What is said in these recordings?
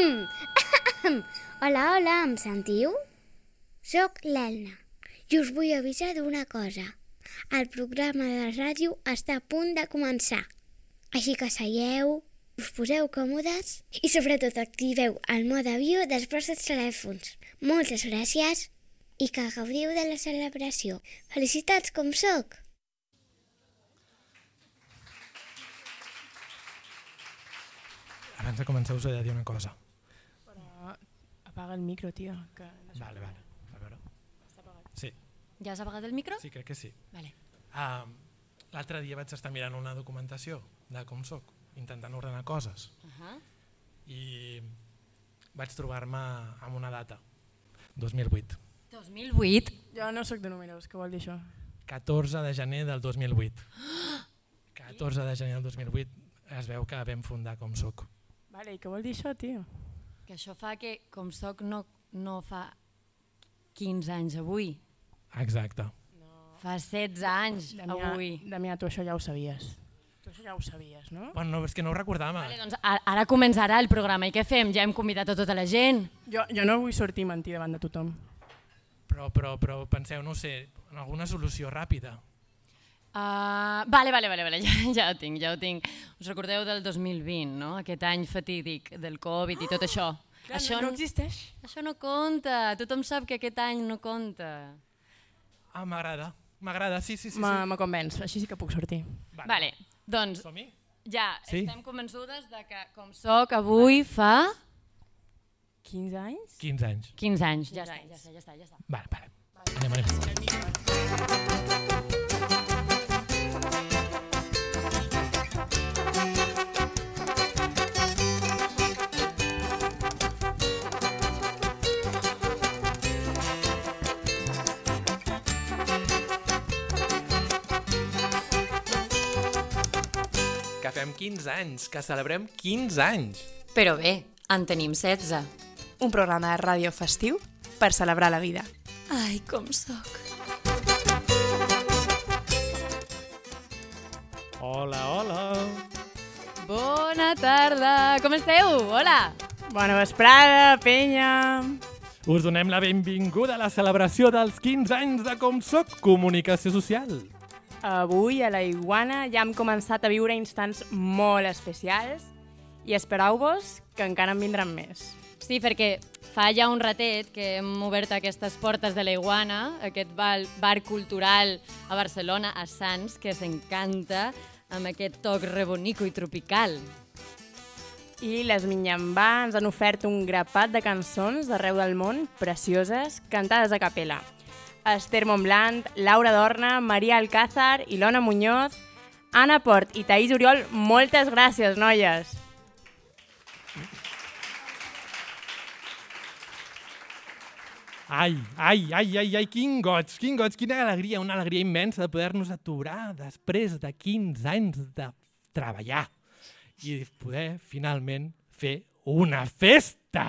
Hola, hola, em sentiu? Soc l'Elna i us vull avisar d'una cosa. El programa de ràdio està a punt de començar. Així que seieu, us poseu còmodes i sobretot activeu el mode avió dels vostres telèfons. Moltes gràcies i que gaudiu de la celebració. Felicitats com sóc! Abans de començar us he de dir una cosa. Apaga el micro, tio. Que. Vale, vale. A veure. Sí, Ja has apagat el micro? sí, crec que sí. Vale. Uh, L'altre dia vaig estar mirant una documentació de com sóc, intentant ordenar coses. Uh -huh. I vaig trobar-me amb una data. 2008. 2008? Jo no sóc de números, què vol dir això? 14 de gener del 2008. 14 de gener del 2008 es veu que vam fundar com soc. Vale, i què vol dir això, tio? Que això fa que, com soc, no, no fa 15 anys avui. Exacte. Fa 16 anys Damià, avui. Damià, tu això ja ho sabies. Tu això ja ho sabies, no? Bueno, no, és que no ho recordava. Vale, doncs ara començarà el programa. I què fem? Ja hem convidat a tota la gent. Jo, jo no vull sortir mentir davant de tothom. Però, però, però penseu, no ho sé, en alguna solució ràpida. Uh, vale, vale, vale, vale. Ja, ja ho tinc, ja ho tinc. Us recordeu del 2020, no? Aquest any fatídic del Covid i tot això. Clar, això, no, no existeix. això no compta. Tothom sap que aquest any no compta. Ah, m'agrada, m'agrada, sí, sí, sí. Me, sí. me convenç, així sí que puc sortir. Vale, doncs Som-hi? ja Sí. estem convençudes de que com soc avui fa 15 anys? 15 anys. 15 anys. Ja 15 està, anys. ja està, ja està, ja està. Vale, vale. Anem, anem. Que fem 15 anys, que celebrem 15 anys. Però bé, en tenim 16. Un programa de ràdio festiu per celebrar la vida. Ai, com sóc. Hola, hola. Bona tarda, com esteu? Hola. Bona vesprada, penya! Us donem la benvinguda a la celebració dels 15 anys de Com Soc Comunicació Social. Avui a la Iguana ja hem començat a viure instants molt especials i esperau-vos que encara en vindran més. Sí, perquè fa ja un ratet que hem obert aquestes portes de la Iguana, aquest bar, bar cultural a Barcelona, a Sants, que s'encanta amb aquest toc rebonico i tropical. I les Minyambà ens han ofert un grapat de cançons d'arreu del món, precioses, cantades a capella. Esther Montblanc, Laura Dorna, Maria Alcázar, Ilona Muñoz, Anna Port i Taís Oriol, moltes gràcies, noies! Ai, ai, ai, ai, ai, quin goig, quin goig, quina alegria, una alegria immensa de poder-nos aturar després de 15 anys de treballar i poder finalment fer una festa.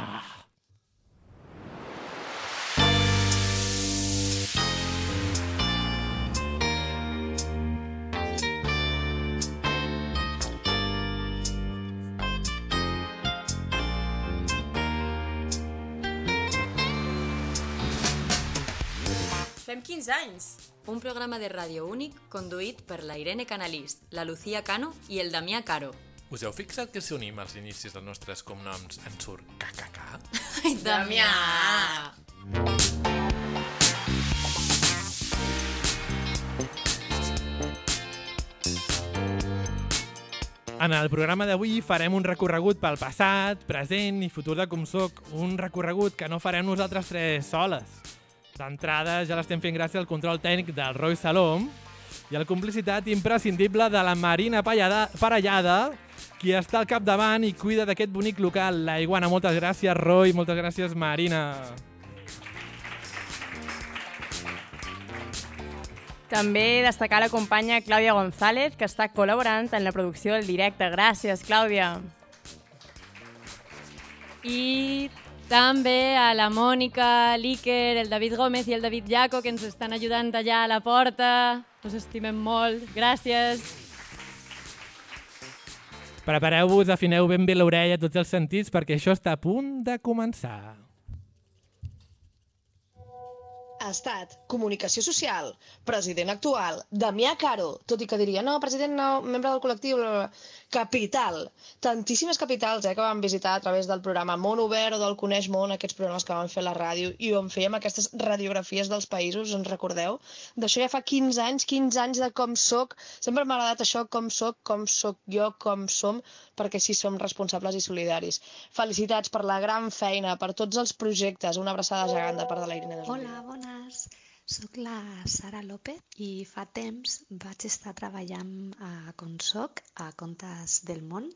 Fem 15 anys! Un programa de ràdio únic conduït per la Irene Canalís, la Lucía Cano i el Damià Caro. Us heu fixat que si unim els inicis dels nostres cognoms en surt KKK? Ai, Damià! En el programa d'avui farem un recorregut pel passat, present i futur de Com Soc, un recorregut que no farem nosaltres tres soles. D'entrada ja l'estem fent gràcies al control tècnic del Roy Salom i la complicitat imprescindible de la Marina Pallada, Parellada, qui està al capdavant i cuida d'aquest bonic local, la Iguana. Moltes gràcies, Roy, moltes gràcies, Marina. També destacar la companya Clàudia González, que està col·laborant en la producció del directe. Gràcies, Clàudia. I també a la Mònica, l'Iker, el David Gómez i el David Jaco, que ens estan ajudant allà a la porta. Us estimem molt. Gràcies. Prepareu-vos, afineu ben bé l'orella, tots els sentits, perquè això està a punt de començar. Estat, Comunicació Social, president actual, Damià Caro, tot i que diria, no, president no, membre del col·lectiu, bla, bla, bla. Capital, tantíssimes capitals eh, que vam visitar a través del programa Món Obert o del Coneix Món, aquests programes que vam fer a la ràdio i on fèiem aquestes radiografies dels països, ens recordeu? D'això ja fa 15 anys, 15 anys de com soc, sempre m'ha agradat això, com soc, com soc jo, com som, perquè sí som responsables i solidaris. Felicitats per la gran feina, per tots els projectes, una abraçada gegant de part de la Irene. Hola, bones. Soc la Sara López i fa temps vaig estar treballant a Consoc, a Contes del Món,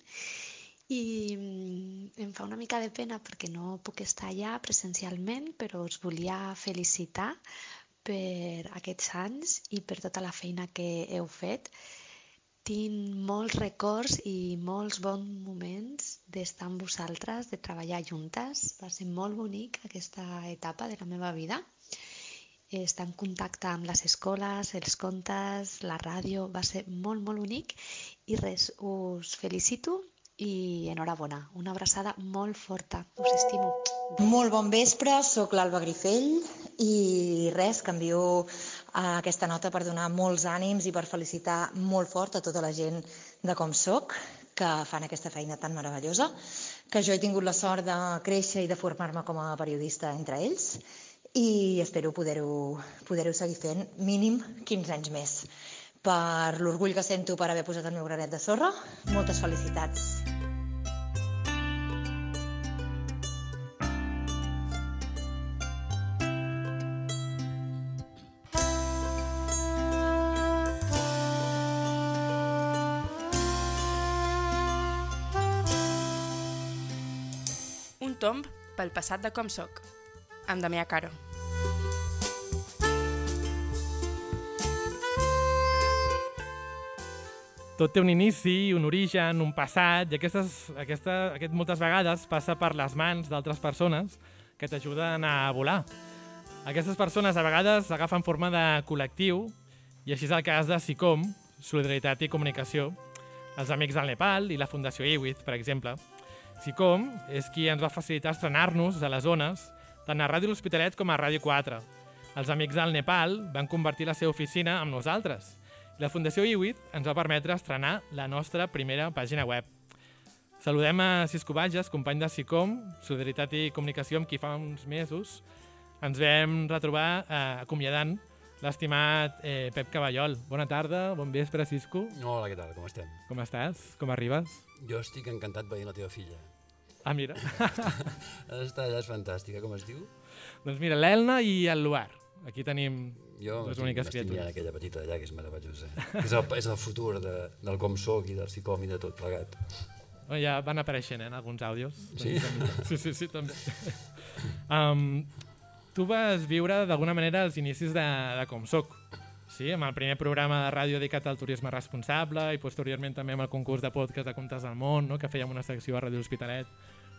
i mm, em fa una mica de pena perquè no puc estar allà presencialment, però us volia felicitar per aquests anys i per tota la feina que heu fet. Tinc molts records i molts bons moments d'estar amb vosaltres, de treballar juntes. Va ser molt bonic aquesta etapa de la meva vida estar en contacte amb les escoles, els contes, la ràdio, va ser molt, molt bonic i res, us felicito i enhorabona. Una abraçada molt forta. Us estimo. Molt bon vespre, sóc l'Alba Grifell i res, a aquesta nota per donar molts ànims i per felicitar molt fort a tota la gent de com soc que fan aquesta feina tan meravellosa, que jo he tingut la sort de créixer i de formar-me com a periodista entre ells i espero poder-ho poder, seguir fent mínim 15 anys més. Per l'orgull que sento per haver posat el meu granet de sorra, moltes felicitats. Un tomb pel passat de com soc, amb Damià Caro. Tot té un inici, un origen, un passat, i aquestes, aquesta, aquest moltes vegades passa per les mans d'altres persones que t'ajuden a volar. Aquestes persones a vegades agafen forma de col·lectiu, i així és el cas de SICOM, Solidaritat i Comunicació, els Amics del Nepal i la Fundació IWIT, per exemple. SICOM és qui ens va facilitar estrenar-nos a les zones, tant a Ràdio L'Hospitalet com a Ràdio 4. Els Amics del Nepal van convertir la seva oficina amb nosaltres, la Fundació IWIT ens va permetre estrenar la nostra primera pàgina web. Saludem a Cisco Bages, company de SICOM, Solidaritat i Comunicació, amb qui fa uns mesos ens vam retrobar eh, acomiadant l'estimat eh, Pep Cavallol. Bona tarda, bon vespre, Cisco. Hola, què tal? Com estem? Com estàs? Com arribes? Jo estic encantat veient la teva filla. Ah, mira. Està allà, és fantàstica. Com es diu? doncs mira, l'Elna i el Luar. Aquí tenim jo les úniques criatures. aquella petita allà, que és meravellosa. és, el, és el futur de, del com soc i del psicom i de tot plegat. Oh, ja van apareixent eh, en alguns àudios. Sí? Sí, sí, sí, també. um, tu vas viure d'alguna manera els inicis de, de Com Soc, sí? amb el primer programa de ràdio dedicat al turisme responsable i posteriorment també amb el concurs de podcast de Contes del Món, no? que fèiem una secció a Ràdio Hospitalet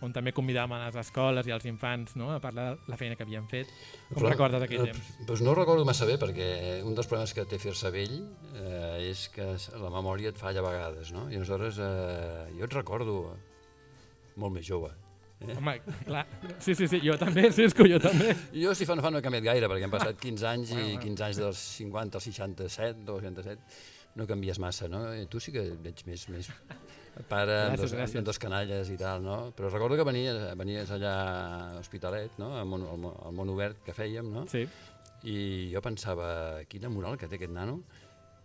on també convidàvem a les escoles i als infants no? a parlar de la feina que havien fet. Com Però, recordes aquell eh, temps? Doncs no recordo massa bé, perquè un dels problemes que té fer-se vell eh, és que la memòria et falla a vegades, no? I aleshores eh, jo et recordo molt més jove. Eh? Home, clar, sí, sí, sí, jo també, Cisco, jo també. Jo si fa no fa no he canviat gaire, perquè han passat 15 anys i 15 anys dels 50 als 67, dels 67, no canvies massa, no? I tu sí que veig més, més pare amb dos, gràcies. amb dos canalles i tal, no? Però recordo que venies, venies allà a Hospitalet, no? Al món, al, món, al món obert que fèiem, no? Sí. I jo pensava, quina moral que té aquest nano,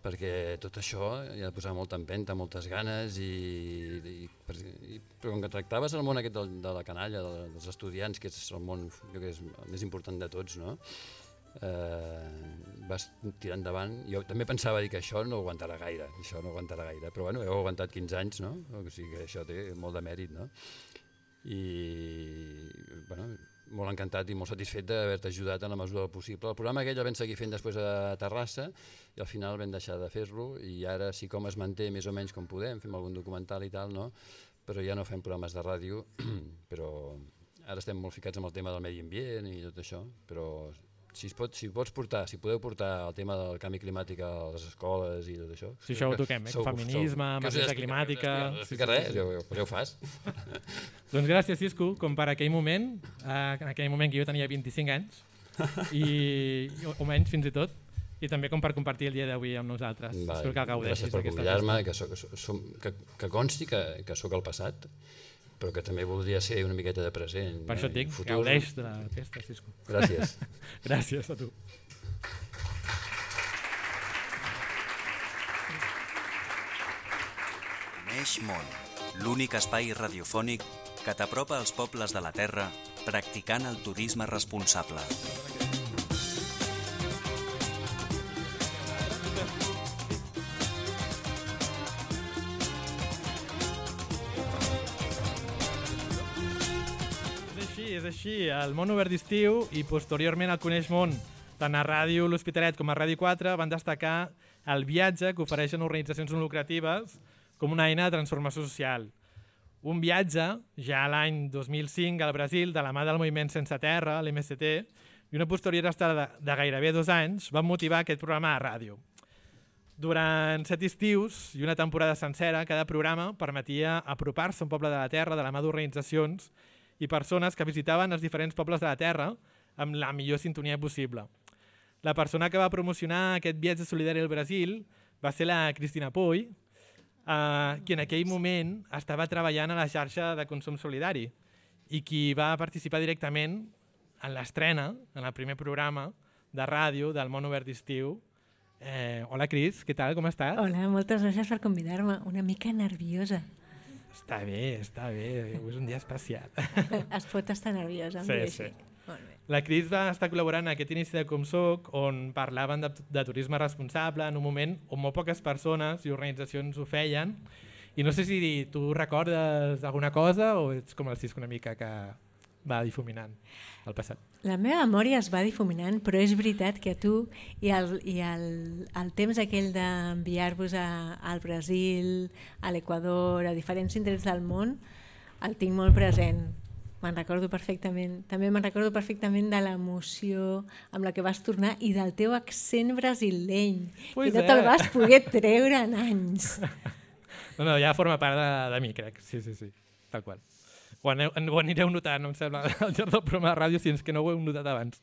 perquè tot això ja ha de posar molta empenta, moltes ganes i, i, i però com que tractaves el món aquest de, de la canalla, de, dels estudiants, que és el món jo que és el més important de tots, no? eh, vas tirar endavant. Jo també pensava dir que això no aguantarà gaire, això no aguantarà gaire, però bueno, heu aguantat 15 anys, no? O sigui que això té molt de mèrit, no? I, bueno, molt encantat i molt satisfet d'haver-te ajudat en la mesura del possible. El programa aquell el vam seguir fent després a Terrassa i al final vam deixar de fer-lo i ara sí com es manté més o menys com podem, fem algun documental i tal, no? però ja no fem programes de ràdio, però ara estem molt ficats amb el tema del medi ambient i tot això, però si, es pot, si pots portar, si podeu portar el tema del canvi climàtic a les escoles i tot això... Si això ho toquem, eh? sou- Feminisme, emergència climàtica... No explica res, ja, ho- ja ho fas. Doncs gràcies, Cisco, com per aquell moment, eh, en aquell moment que jo tenia 25 anys, i, o, o menys fins i tot, i també com per compartir el dia d'avui amb nosaltres. Va, Espero que gaudeixis gràcies per convidar-me, que, soc, que, som, que, que consti que, que sóc al passat, però que també voldria ser una miqueta de present. Per això et eh, dic, futur. gaudeix de la festa, Cisco. Gràcies. gràcies a tu. Neix Món, l'únic espai radiofònic que t'apropa als pobles de la Terra practicant el turisme responsable. Així, és així. El món obert d'estiu i posteriorment el Coneix Món, tant a Ràdio L'Hospitalet com a Ràdio 4, van destacar el viatge que ofereixen organitzacions no lucratives com una eina de transformació social. Un viatge, ja l'any 2005 al Brasil, de la mà del moviment Sense Terra, l'MST, i una posterior estada de, de gairebé dos anys, van motivar aquest programa a ràdio. Durant set estius i una temporada sencera, cada programa permetia apropar-se a un poble de la Terra de la mà d'organitzacions i persones que visitaven els diferents pobles de la Terra amb la millor sintonia possible. La persona que va promocionar aquest viatge solidari al Brasil va ser la Cristina Puy, eh, qui en aquell moment estava treballant a la xarxa de consum solidari i qui va participar directament en l'estrena, en el primer programa de ràdio del món obert d'estiu. Eh, hola, Cris, què tal, com estàs? Hola, moltes gràcies per convidar-me. Una mica nerviosa. Està bé, està bé, és un dia especial. es pot estar nerviosa, em Sí, sí. així. Molt bé. La Cris va estar col·laborant en aquest inici de Com Soc, on parlaven de, de turisme responsable en un moment on molt poques persones i organitzacions ho feien. I no sé si tu recordes alguna cosa o ets com el Cisco una mica que va difuminant el passat. La meva memòria es va difuminant, però és veritat que a tu i el, i el, el temps aquell d'enviar-vos a- al Brasil, a l'Equador, a diferents indrets del món, el tinc molt present. Me'n recordo perfectament. També me'n recordo perfectament de l'emoció amb la que vas tornar i del teu accent brasileny, Pues que no te'l vas poder treure en anys. No, no, ja forma part de, de mi, crec. Sí, sí, sí, tal qual. Ho, ho anireu notant, em sembla, al llarg del programa de ràdio, si que no ho heu notat abans.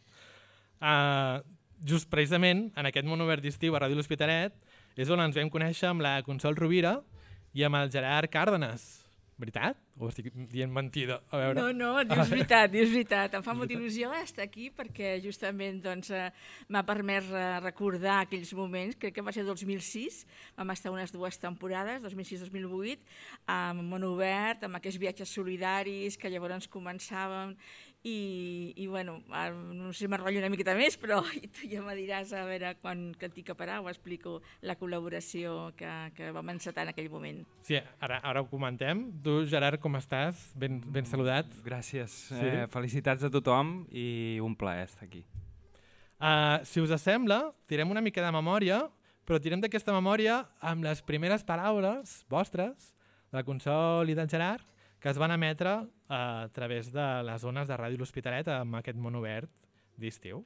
Uh, just precisament, en aquest món obert d'estiu a Ràdio L'Hospitalet, és on ens vam conèixer amb la Consol Rovira i amb el Gerard Cárdenas. Veritat? O estic dient mentida? A veure. No, no, dius veritat, dius veritat. Em fa molta il·lusió estar aquí perquè justament doncs, eh, m'ha permès eh, recordar aquells moments, crec que va ser el 2006, vam estar unes dues temporades, 2006-2008, amb Món Obert, amb aquests viatges solidaris que llavors començàvem i, i bueno, no sé si m'enrotllo una miqueta més, però tu ja me diràs a veure quan que et dic a parar ho explico la col·laboració que, que vam encetar en aquell moment. Sí, ara, ara ho comentem. Tu, Gerard, com estàs? Ben, ben saludat. Gràcies. Sí? Eh, felicitats a tothom i un plaer estar aquí. Uh, si us sembla, tirem una mica de memòria, però tirem d'aquesta memòria amb les primeres paraules vostres, de la Consol i del Gerard, que es van emetre uh, a través de les zones de Ràdio L'Hospitalet amb aquest món obert d'estiu.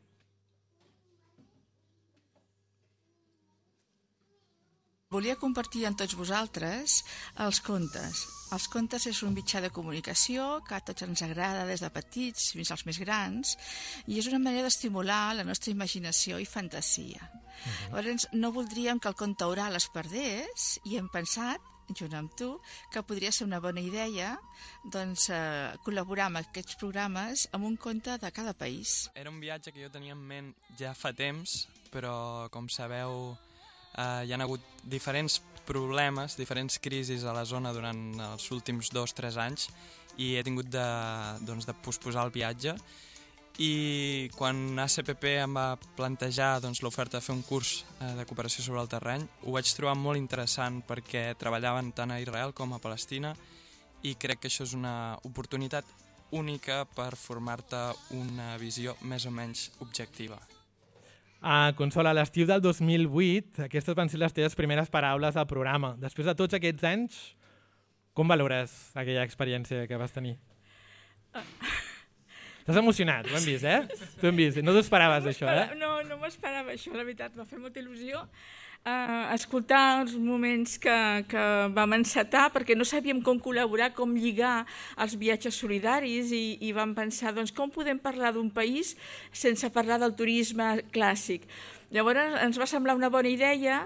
Volia compartir amb tots vosaltres els contes. Els contes és un mitjà de comunicació que a tots ens agrada des de petits fins als més grans i és una manera d'estimular la nostra imaginació i fantasia. Uh -huh. Llavors, no voldríem que el conte oral es perdés i hem pensat junt amb tu, que podria ser una bona idea doncs, eh, col·laborar amb aquests programes amb un conte de cada país. Era un viatge que jo tenia en ment ja fa temps, però com sabeu eh, hi ha hagut diferents problemes, diferents crisis a la zona durant els últims dos o tres anys i he tingut de, doncs, de posposar el viatge i quan ACPP em va plantejar doncs, l'oferta de fer un curs eh, de cooperació sobre el terreny ho vaig trobar molt interessant perquè treballaven tant a Israel com a Palestina i crec que això és una oportunitat única per formar-te una visió més o menys objectiva. A Consola, a l'estiu del 2008, aquestes van ser les teves primeres paraules al programa. Després de tots aquests anys, com valores aquella experiència que vas tenir? T'has emocionat, ho hem vist, eh? T'ho hem vist. No t'ho esperaves, això, eh? No, no m'esperava això, la veritat. Va fer molta il·lusió eh, escoltar els moments que, que vam encetar, perquè no sabíem com col·laborar, com lligar els viatges solidaris i, i vam pensar doncs, com podem parlar d'un país sense parlar del turisme clàssic. Llavors ens va semblar una bona idea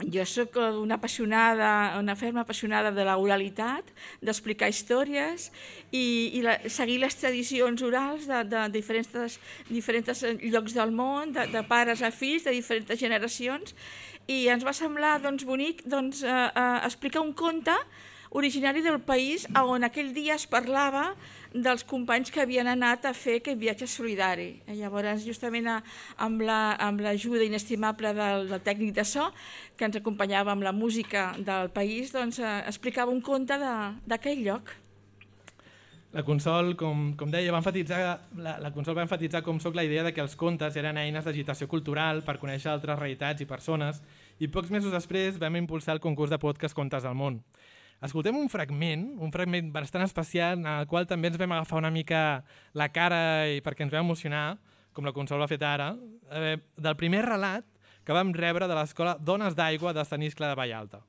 jo sóc una apassionada, una ferma apassionada de l'oralitat, d'explicar històries i, i la, seguir les tradicions orals de, de diferents, diferents llocs del món, de, de pares a fills, de diferents generacions, i ens va semblar doncs, bonic doncs, eh, eh, explicar un conte originari del país on aquell dia es parlava dels companys que havien anat a fer aquest viatge solidari. Eh, llavors, justament amb l'ajuda la, inestimable del, del tècnic de so, que ens acompanyava amb la música del país, doncs, eh, explicava un conte d'aquell lloc. La Consol, com, com deia, va enfatitzar, la, la Consol va enfatitzar com soc la idea de que els contes eren eines d'agitació cultural per conèixer altres realitats i persones i pocs mesos després vam impulsar el concurs de podcast Contes del món. Escoltem un fragment, un fragment bastant especial, en el qual també ens vam agafar una mica la cara i perquè ens vam emocionar, com la Consol ha fet ara, eh, del primer relat que vam rebre de l'escola Dones d'Aigua de Sant Iscle de Vallalta.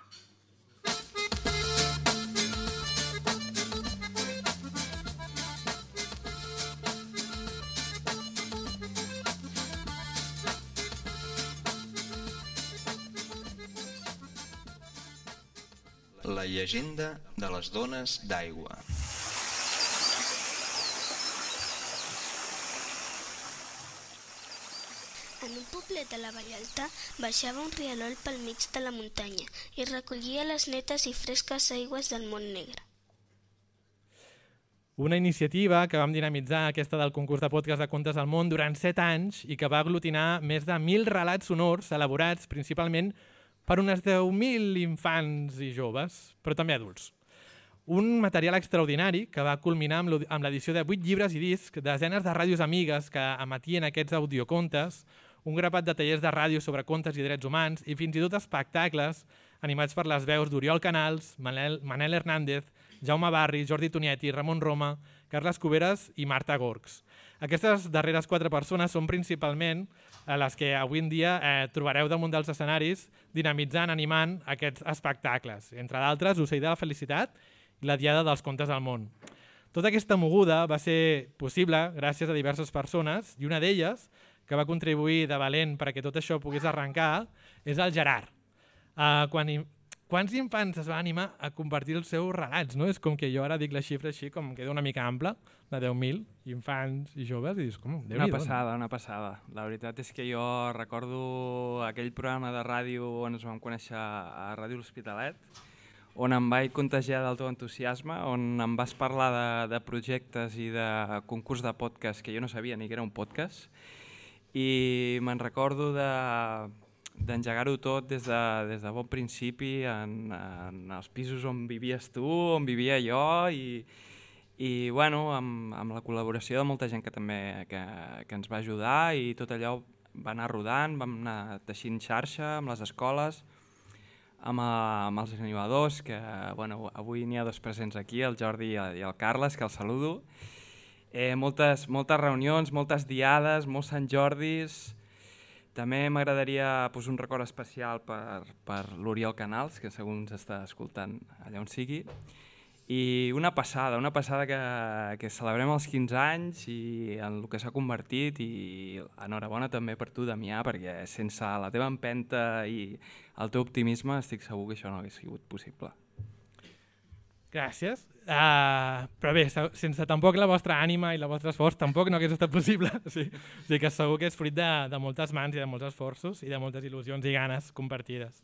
La llegenda de les dones d'aigua. En un poblet de la Vallalta baixava un rialol pel mig de la muntanya i recollia les netes i fresques aigües del Mont Negre. Una iniciativa que vam dinamitzar, aquesta del concurs de podcast de contes del món, durant set anys i que va aglutinar més de mil relats sonors elaborats principalment per unes 10.000 infants i joves, però també adults. Un material extraordinari que va culminar amb l'edició de 8 llibres i discs, desenes de ràdios amigues que emetien aquests audiocontes, un grapat de tallers de ràdio sobre contes i drets humans i fins i tot espectacles animats per les veus d'Oriol Canals, Manel, Manel Hernández, Jaume Barri, Jordi Tonieti, Ramon Roma, Carles Cuberes i Marta Gorgs. Aquestes darreres quatre persones són principalment a les que avui en dia eh, trobareu damunt dels escenaris dinamitzant, animant aquests espectacles. Entre d'altres, Ocell de la Felicitat i la Diada dels Contes del Món. Tota aquesta moguda va ser possible gràcies a diverses persones i una d'elles, que va contribuir de valent perquè tot això pogués arrencar, és el Gerard. Uh, quan quants infants es va animar a compartir els seus relats, no? És com que jo ara dic la xifra així, com queda una mica ampla, de 10.000 infants i joves, i dius, com, déu Una passada, una passada. La veritat és que jo recordo aquell programa de ràdio on ens vam conèixer a Ràdio L'Hospitalet, on em vaig contagiar del teu entusiasme, on em vas parlar de, de projectes i de concurs de podcast que jo no sabia ni que era un podcast, i me'n recordo de d'engegar-ho tot des de, des de bon principi en, en els pisos on vivies tu, on vivia jo i, i bueno, amb, amb la col·laboració de molta gent que també que, que ens va ajudar i tot allò va anar rodant, vam anar teixint xarxa amb les escoles, amb, a, eh, amb els animadors, que bueno, avui n'hi ha dos presents aquí, el Jordi i el, i el Carles, que els saludo. Eh, moltes, moltes reunions, moltes diades, molts Sant Jordis, també m'agradaria posar un record especial per, per l'Oriol Canals, que segur ens està escoltant allà on sigui, i una passada, una passada que, que celebrem els 15 anys i en el que s'ha convertit i enhorabona també per tu, Damià, perquè sense la teva empenta i el teu optimisme estic segur que això no hagués sigut possible. Gràcies. Uh, però bé, sense tampoc la vostra ànima i la vostra esforç tampoc no hagués estat possible. Sí. O sigui que segur que és fruit de, de moltes mans i de molts esforços i de moltes il·lusions i ganes compartides.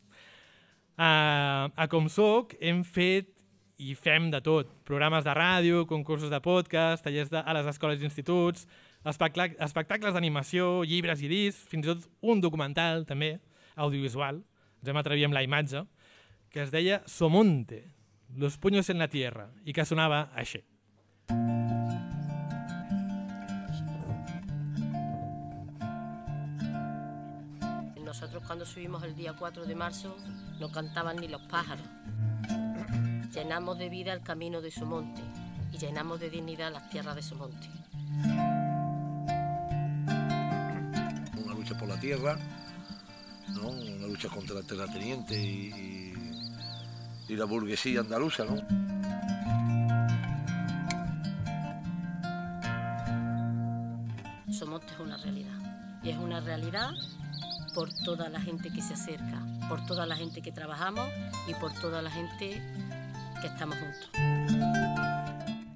Uh, a Com Soc hem fet i fem de tot. Programes de ràdio, concursos de podcast, tallers de, a les escoles i instituts, espectacles d'animació, llibres i discs, fins i tot un documental també, audiovisual, ens hem atrevit amb la imatge, que es deia Somonte, Los puños en la tierra, i que sonava així. Nosotros cuando subimos el día 4 de marzo no cantaban ni los pájaros. Llenamos de vida el camino de su monte. y llenamos de dignidad las tierras de Somonte. Una lucha por la tierra, ¿no? una lucha contra el terrateniente y, y, y la burguesía andaluza. ¿no? Somonte es una realidad. Y es una realidad por toda la gente que se acerca, por toda la gente que trabajamos y por toda la gente que estamos juntos.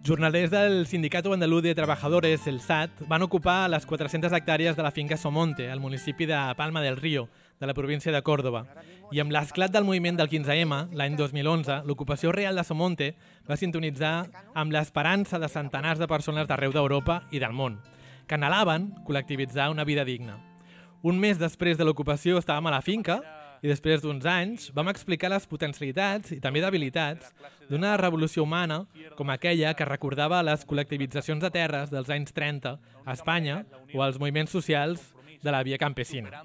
Jornalers del Sindicato Andaluz de Trabajadores, el SAT, van ocupar les 400 hectàrees de la finca Somonte, al municipi de Palma del Río, de la província de Còrdoba. I amb l'esclat del moviment del 15M, l'any 2011, l'ocupació real de Somonte va sintonitzar amb l'esperança de centenars de persones d'arreu d'Europa i del món, que anhelaven col·lectivitzar una vida digna. Un mes després de l'ocupació estàvem a la finca i després d'uns anys vam explicar les potencialitats i també debilitats d'una revolució humana com aquella que recordava les col·lectivitzacions de terres dels anys 30 a Espanya o els moviments socials de la via campesina.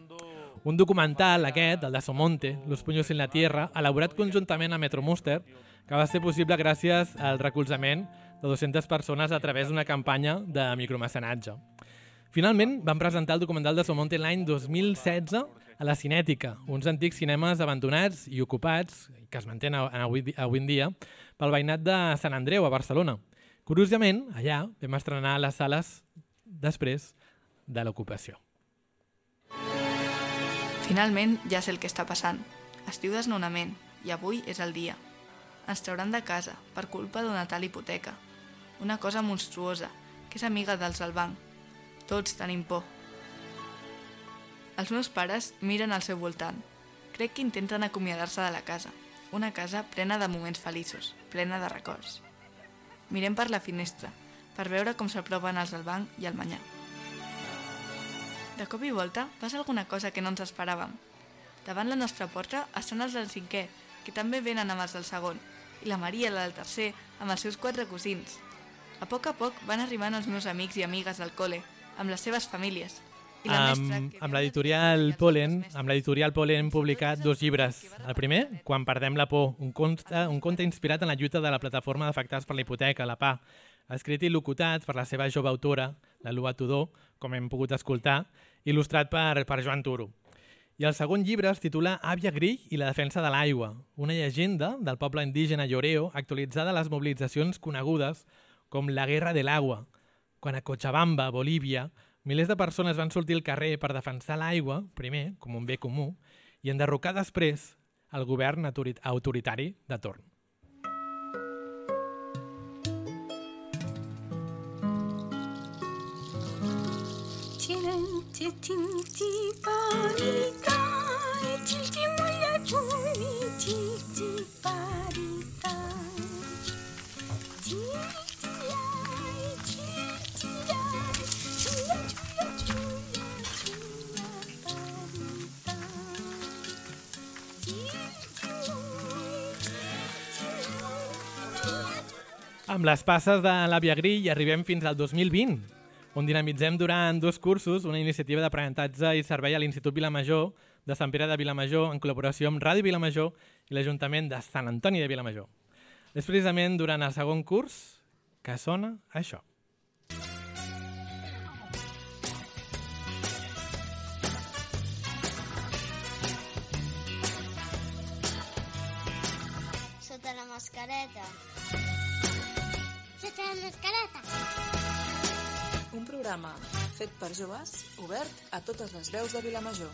Un documental, aquest, el de Somonte, Los puños en la tierra, elaborat conjuntament a Metro Muster, que va ser possible gràcies al recolzament de 200 persones a través d'una campanya de micromecenatge. Finalment, van presentar el documental de Somonte l'any 2016 a la Cinètica, uns antics cinemes abandonats i ocupats, que es mantenen avui, avui en dia, pel veïnat de Sant Andreu, a Barcelona. Curiosament, allà vam estrenar les sales després de l'ocupació. Finalment, ja sé el que està passant. Estiu desnonament i avui és el dia. Ens trauran de casa per culpa d'una tal hipoteca. Una cosa monstruosa, que és amiga dels del banc. Tots tenim por. Els meus pares miren al seu voltant. Crec que intenten acomiadar-se de la casa. Una casa plena de moments feliços, plena de records. Mirem per la finestra, per veure com s'aproven els del banc i el manyà. De cop i volta passa alguna cosa que no ens esperàvem. Davant la nostra porta estan els del cinquè, que també venen amb els del segon, i la Maria, la del tercer, amb els seus quatre cosins. A poc a poc van arribant els meus amics i amigues del col·le, amb les seves famílies. Amb, amb l'editorial Polen, amb l'editorial Polen hem publicat dos llibres. El primer, Quan perdem la por, un conte, un conte inspirat en la lluita de la plataforma d'afectats per la hipoteca, la PA, escrit i locutat per la seva jove autora, la Lua Tudor, com hem pogut escoltar, il·lustrat per, per Joan Turo. I el segon llibre es titula Àvia Grill i la defensa de l'aigua, una llegenda del poble indígena Lloreo actualitzada a les mobilitzacions conegudes com la Guerra de l'Agua, quan a Cochabamba, Bolívia, milers de persones van sortir al carrer per defensar l'aigua, primer, com un bé comú, i enderrocar després el govern autorit autoritari de torn. Amb les passes de l'Àvia Grill arribem fins al 2020, on dinamitzem durant dos cursos una iniciativa d'aprenentatge i servei a l'Institut Vilamajor de Sant Pere de Vilamajor en col·laboració amb Ràdio Vilamajor i l'Ajuntament de Sant Antoni de Vilamajor. És precisament durant el segon curs que sona això. Mascareta. Un programa fet per joves, obert a totes les veus de Vilamajor.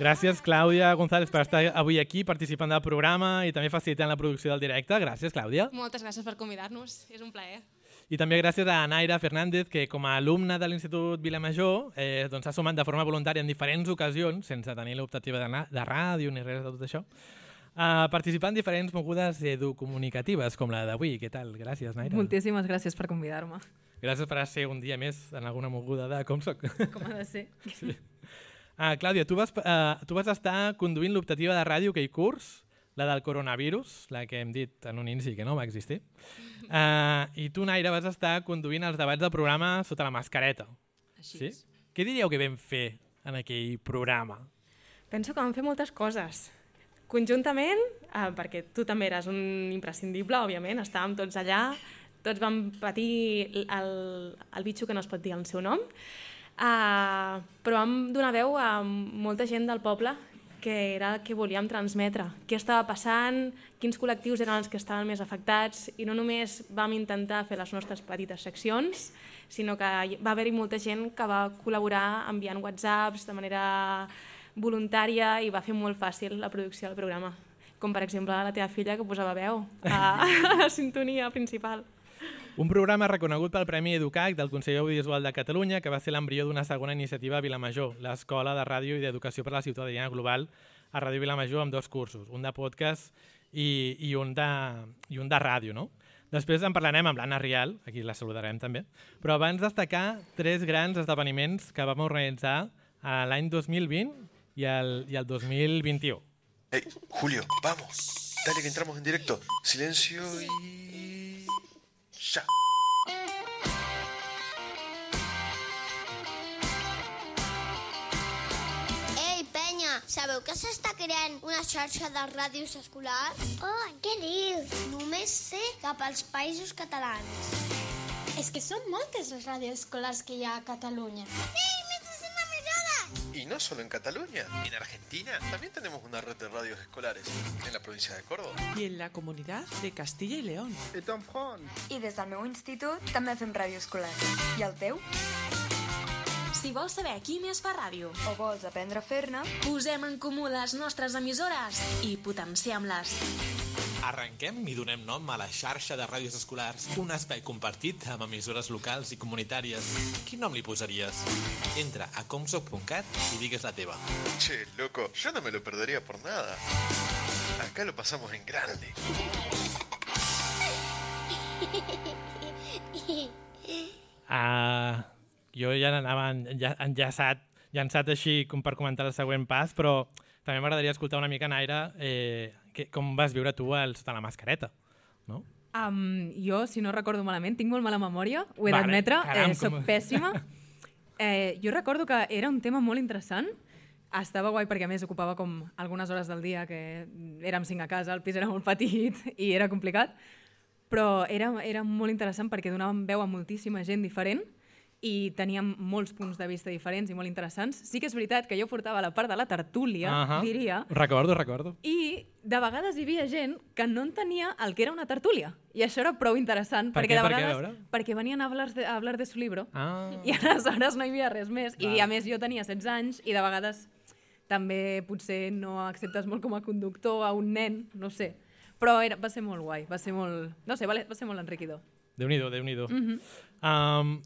Gràcies, Clàudia González, per estar avui aquí participant del programa i també facilitant la producció del directe. Gràcies, Clàudia. Moltes gràcies per convidar-nos, és un plaer. I també gràcies a Naira Fernández, que com a alumna de l'Institut Vilamajor eh, doncs s'ha sumat de forma voluntària en diferents ocasions, sense tenir l'optativa de, de ràdio ni res de tot això, a participar en diferents mogudes educomunicatives, com la d'avui. Què tal? Gràcies, Naira. Moltíssimes gràcies per convidar-me. Gràcies per ser un dia més en alguna moguda de Com soc. Com ha de ser. Sí. Ah, Clàudia, tu vas, uh, tu vas estar conduint l'optativa de ràdio aquell curs, la del coronavirus, la que hem dit en un inici que no va existir. Uh, I tu, Naira, vas estar conduint els debats del programa sota la mascareta. Així sí? és. Què diríeu que vam fer en aquell programa? Penso que vam fer moltes coses. Conjuntament, eh, perquè tu també eres un imprescindible, òbviament, estàvem tots allà, tots vam patir el, el bitxo que no es pot dir el seu nom, eh, però vam donar veu a molta gent del poble que era el que volíem transmetre, què estava passant, quins col·lectius eren els que estaven més afectats, i no només vam intentar fer les nostres petites seccions, sinó que va haver-hi molta gent que va col·laborar enviant whatsapps de manera voluntària i va fer molt fàcil la producció del programa. Com per exemple la teva filla que posava veu a, a la sintonia principal. Un programa reconegut pel Premi Educac del Consell Audiovisual de Catalunya que va ser l'embrió d'una segona iniciativa a Vilamajor, l'Escola de Ràdio i d'Educació per a la Ciutadania Global a Ràdio Vilamajor amb dos cursos, un de podcast i, i, un, de, i un de ràdio. No? Després en parlarem amb l'Anna Rial, aquí la saludarem també, però abans destacar tres grans esdeveniments que vam organitzar l'any 2020 y al, y al 2021. Hey, Julio, vamos. Dale que entramos en directo. Silencio y... Ya. Ei, penya, sabeu que s'està creant una xarxa de ràdios escolars? Oh, què dius? Només sé cap als països catalans. És que són moltes les ràdios escolars que hi ha a Catalunya. Sí! Y no solo en Cataluña, en Argentina también tenemos una red de radios escolares en la provincia de Córdoba. Y en la comunidad de Castilla y León. Et en France. I des del meu institut també fem ràdio escolar. I el teu? Si vols saber qui més fa ràdio o vols aprendre a fer-ne, posem en comú les nostres emissores i potenciem-les. Arrenquem i donem nom a la xarxa de ràdios escolars, un espai compartit amb emissores locals i comunitàries. Quin nom li posaries? Entra a comsoc.cat i digues la teva. Che, loco, yo no me lo perdería por nada. Acá lo pasamos en grande. Uh, jo ja anava enlla enllaçat, llançat així com per comentar el següent pas, però també m'agradaria escoltar una mica, Naira, eh, que, com vas viure tu el sota la mascareta, no? Um, jo, si no recordo malament, tinc molt mala memòria, ho he Vale, d'admetre, eh, soc com- pèssima. Eh, jo recordo que era un tema molt interessant, estava guai perquè a més ocupava com algunes hores del dia que érem cinc a casa, el pis era molt petit i era complicat, però era, era molt interessant perquè donàvem veu a moltíssima gent diferent i teníem molts punts de vista diferents i molt interessants. Sí que és veritat que jo portava la part de la tertúlia, Ahà. diria, Recordo, recordo. i de vegades hi havia gent que no entenia el que era una tertúlia. I això era prou interessant, Per perquè què, de per què, vegades... perquè venien a hablar, de, a hablar de su libro, Ah. i aleshores no hi havia res més. I Val. a més jo tenia 16 anys i de vegades també potser no acceptes molt com a conductor a un nen, no sé. Però era, va ser molt guai, va ser molt... No sé, va, va ser molt enriquidor. Déu-n'hi-do, déu nhi déu Mhm. um,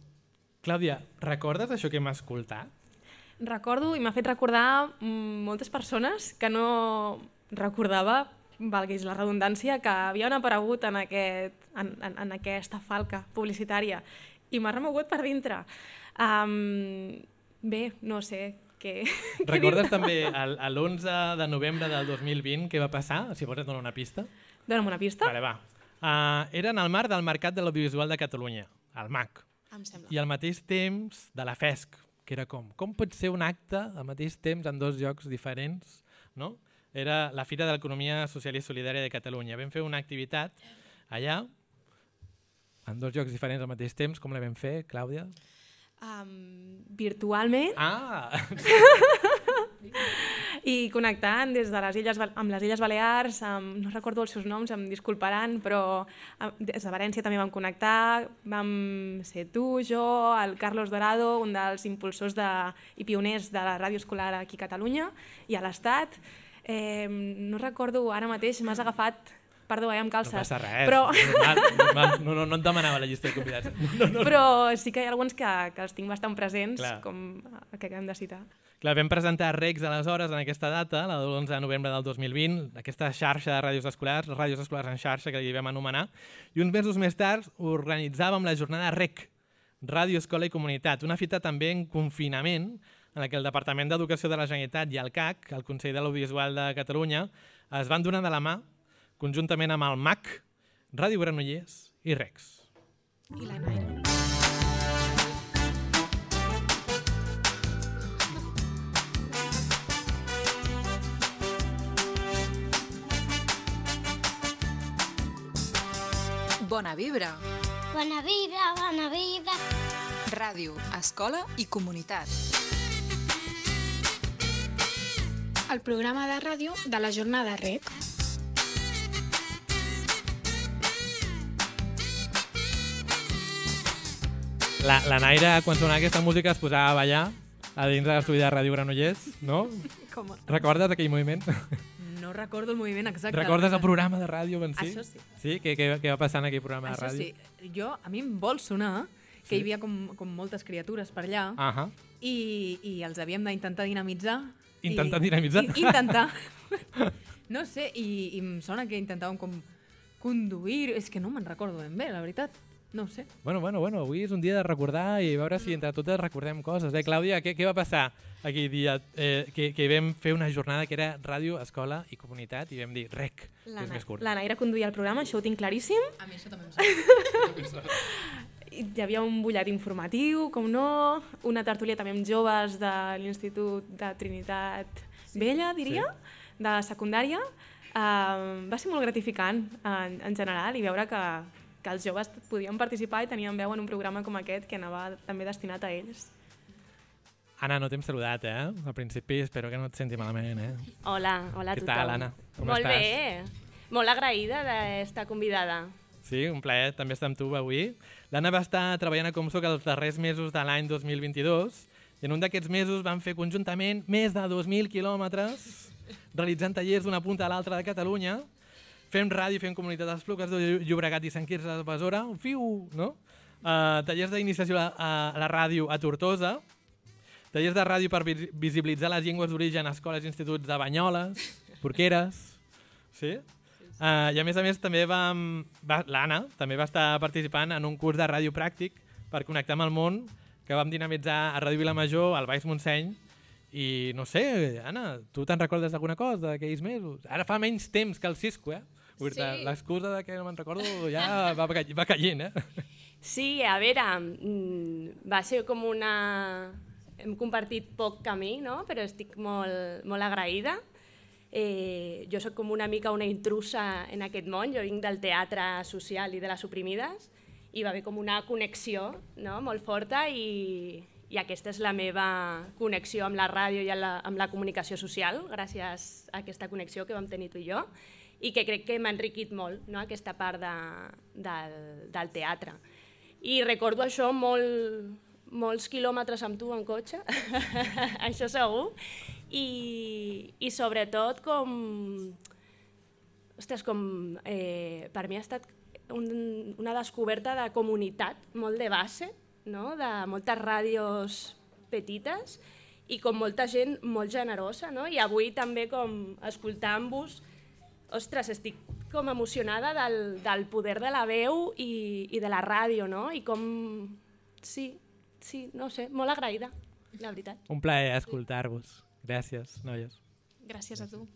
Clàudia, recordes això que hem escoltat? Recordo i m'ha fet recordar mm, moltes persones que no recordava, valguis la redundància, que havien aparegut en, aquest, en, en, en aquesta falca publicitària i m'ha remogut per dintre. Um, bé, no sé què... Recordes també el- a l'11 de novembre del 2020 què va passar? Si vols et dono una pista. Dóna'm una pista. Vale, va. Uh, era en el marc del Mercat de l'Audiovisual de Catalunya, el MAC. Em sembla. I al mateix temps de la FESC, que era com, com pot ser un acte al mateix temps en dos llocs diferents, no? Era la Fira de l'Economia Social i Solidària de Catalunya. Vam fer una activitat allà, en dos llocs diferents al mateix temps. Com la vam fer, Clàudia? Um, virtualment. Ah! I connectant des de les Illes, amb les Illes Balears, amb, no recordo els seus noms, em disculparan, però des de València també vam connectar, vam ser tu, jo, el Carlos Dorado, un dels impulsors de, i pioners de la ràdio escolar aquí a Catalunya i a l'Estat. Eh, no recordo, ara mateix m'has agafat, perdó, eh, amb calces. No passa res. Però... Normal, normal. No, no, no et demanava la llista de convidats. No, no, no. Però sí que hi ha alguns que, que els tinc bastant presents, Clar. com el que acabem de citar. Clar, vam presentar Rex aleshores en aquesta data, la de l'11 de novembre del 2020, aquesta xarxa de ràdios escolars, ràdios escolars en xarxa, que li vam anomenar, i uns mesos més tard organitzàvem la jornada REC, Ràdio, Escola i Comunitat, una fita també en confinament, en la el Departament d'Educació de la Generalitat i el CAC, el Consell de l'Audiovisual de Catalunya, es van donar de la mà, conjuntament amb el MAC, Ràdio Granollers i Rex. I la Naira. Bona vibra. Bona vibra, bona vibra. Ràdio, escola i comunitat. El programa de ràdio de la jornada REC. La, la Naira, quan sonava aquesta música, es posava a ballar a dins de l'estudi de Ràdio Granollers, no? Com Recordes aquell moviment? No recordo el moviment exacte. Recordes el programa de ràdio en si? Això sí. Sí? Què, què, què va passar en aquell programa de Això ràdio? sí, jo, a mi em vol sonar que Sí. hi havia com, com moltes criatures per allà Ahà. i, i els havíem d'intentar dinamitzar. Intentar i, dinamitzar? I, intentar. no sé, i, i em sona que intentàvem com conduir... És que no me'n recordo ben bé, la veritat. No ho sé. Bueno, bueno, bueno, avui és un dia de recordar i veure si entre totes recordem coses. Eh, Clàudia, què, què va passar aquell dia eh, que, que vam fer una jornada que era ràdio, escola i comunitat i vam dir rec, La, que és més curt. la Naira conduïa el programa, això ho tinc claríssim. A mi això també em sona. Hi havia un butllet informatiu, com no, una tertúlia també amb joves de l'Institut de Trinitat Vella, diria, de secundària. Uh, va ser molt gratificant en, en general i veure que, que els joves podien participar i tenien veu en un programa com aquest que anava també destinat a ells. Anna, no t'hem saludat, eh? Al principi espero que no et senti malament, eh? Hola, hola a Què tothom. tal, Anna? Com molt estàs? bé, molt agraïda d'estar convidada. Sí, un plaer també estar amb tu avui. L'Anna va estar treballant a Comsoc els darrers mesos de l'any 2022 i en un d'aquests mesos van fer conjuntament més de 2.000 quilòmetres realitzant tallers d'una punta a l'altra de Catalunya, fent ràdio, fent comunitat als Pluques de Llobregat i Sant Quirze de Besora, fiu, no? Uh, tallers d'iniciació a, a la ràdio a Tortosa, tallers de ràdio per vis- visibilitzar les llengües d'origen a escoles i instituts de Banyoles, Porqueres, sí? Uh, I a més a més també vam, va, l'Anna també va estar participant en un curs de ràdio pràctic per connectar amb el món que vam dinamitzar a Ràdio Vilamajor, al Baix Montseny, i no sé, Anna, tu te'n recordes d'alguna cosa d'aquells mesos? Ara fa menys temps que el Cisco, eh? Sí. L'excusa de que no me'n recordo ja va, va caient, eh? Sí, a veure, mm, va ser com una... Hem compartit poc camí, no? però estic molt, molt agraïda. Eh, jo sóc com una mica una intrusa en aquest món, jo vinc del teatre social i de les oprimides, i va haver com una connexió no? molt forta i, i aquesta és la meva connexió amb la ràdio i amb la, amb la comunicació social, gràcies a aquesta connexió que vam tenir tu i jo, i que crec que m'ha enriquit molt, no? aquesta part de, del, del teatre. I recordo això molt, molts quilòmetres amb tu en cotxe, això segur, i, i sobretot com... Ostres, com... Eh, per mi ha estat un, una descoberta de comunitat molt de base, no? de moltes ràdios petites i com molta gent molt generosa, no? I avui també com escoltant-vos, ostres, estic com emocionada del, del poder de la veu i, i de la ràdio, no? I com... Sí, sí, no sé, molt agraïda, la veritat. Un plaer escoltar-vos. Gràcies, noies. Gràcies a tu.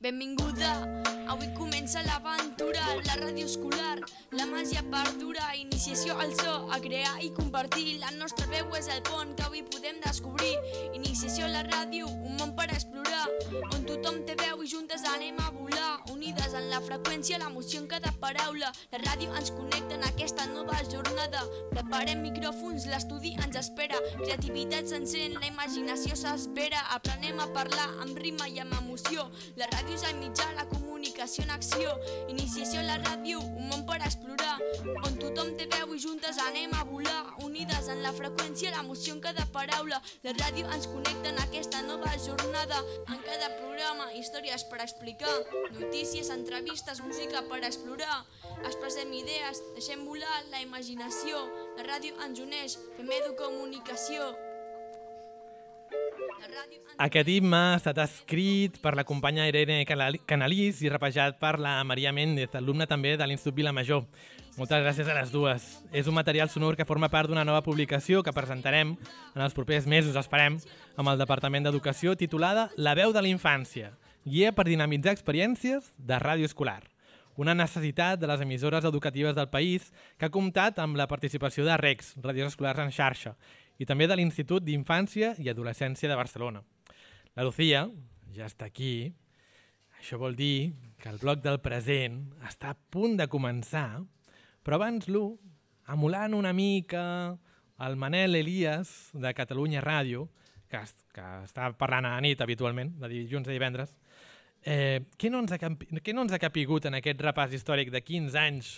Benvinguda, avui comença l'aventura, la ràdio escolar, la màgia perdura, iniciació al so, a crear i compartir, la nostra veu és el pont que avui podem descobrir, iniciació a la ràdio, un món per explorar, on tothom té veu i juntes anem a volar, unides en la freqüència, l'emoció en cada paraula, la ràdio ens connecta en aquesta nova jornada, preparem micròfons, l'estudi ens espera, creativitat s'encén, la imaginació s'espera, aprenem a parlar amb rima i amb emoció, la ràdio és el mitjà, la comunicació en acció, iniciació a la ràdio, un món per explorar, on tothom té veu i juntes anem a volar, unides en la freqüència, l'emoció en cada paraula, la ràdio ens connecta en aquesta nova jornada, en cada programa, històries per explicar, notícies, entrevistes, música per explorar, expressem idees, deixem volar la imaginació, la ràdio ens uneix, fem educomunicació, ràdio Aquest himne ha estat escrit per la companya Irene Canalís i repejat per la Maria Méndez, alumna també de l'Institut Vilamajor. Moltes gràcies a les dues. És un material sonor que forma part d'una nova publicació que presentarem en els propers mesos, esperem, amb el Departament d'Educació titulada La veu de la infància, guia per dinamitzar experiències de ràdio escolar. Una necessitat de les emissores educatives del país que ha comptat amb la participació de REX, Ràdios Escolars en xarxa, i també de l'Institut d'Infància i Adolescència de Barcelona. La Lucía ja està aquí. Això vol dir que el bloc del present està a punt de començar, però abans l'1, emulant una mica el Manel Elias de Catalunya Ràdio, que, que està parlant a la nit habitualment, de dilluns a divendres, eh, què, no ens ha, què no ens ha capigut en aquest repàs històric de 15 anys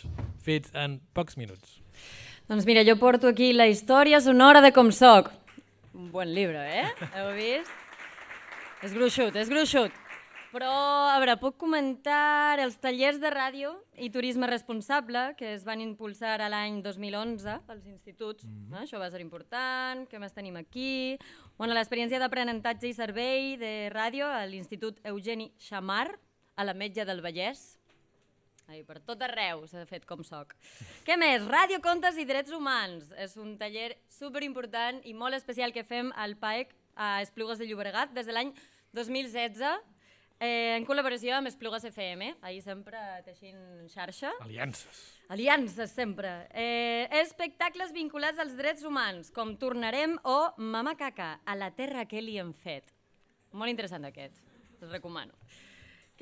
fets en pocs minuts? Doncs mira, jo porto aquí la història sonora de com soc. Un bon llibre, eh? Heu vist? És gruixut, és gruixut. Però, a veure, puc comentar els tallers de ràdio i turisme responsable que es van impulsar a l'any 2011 als instituts. Mm -hmm. Això va ser important. Què més tenim aquí? Bueno, l'experiència d'aprenentatge i servei de ràdio a l'Institut Eugeni Xamar, a la Metge del Vallès. Ai, per tot arreu s'ha fet com soc. Què més? Ràdio, contes i drets humans. És un taller superimportant i molt especial que fem al PAEC a Esplugues de Llobregat des de l'any 2016 eh, en col·laboració amb Esplugues FM, ahir sempre teixint xarxa. Aliances. Aliances, sempre. Eh, espectacles vinculats als drets humans, com Tornarem o Mama Caca, a la terra que li hem fet. Molt interessant aquest, us recomano.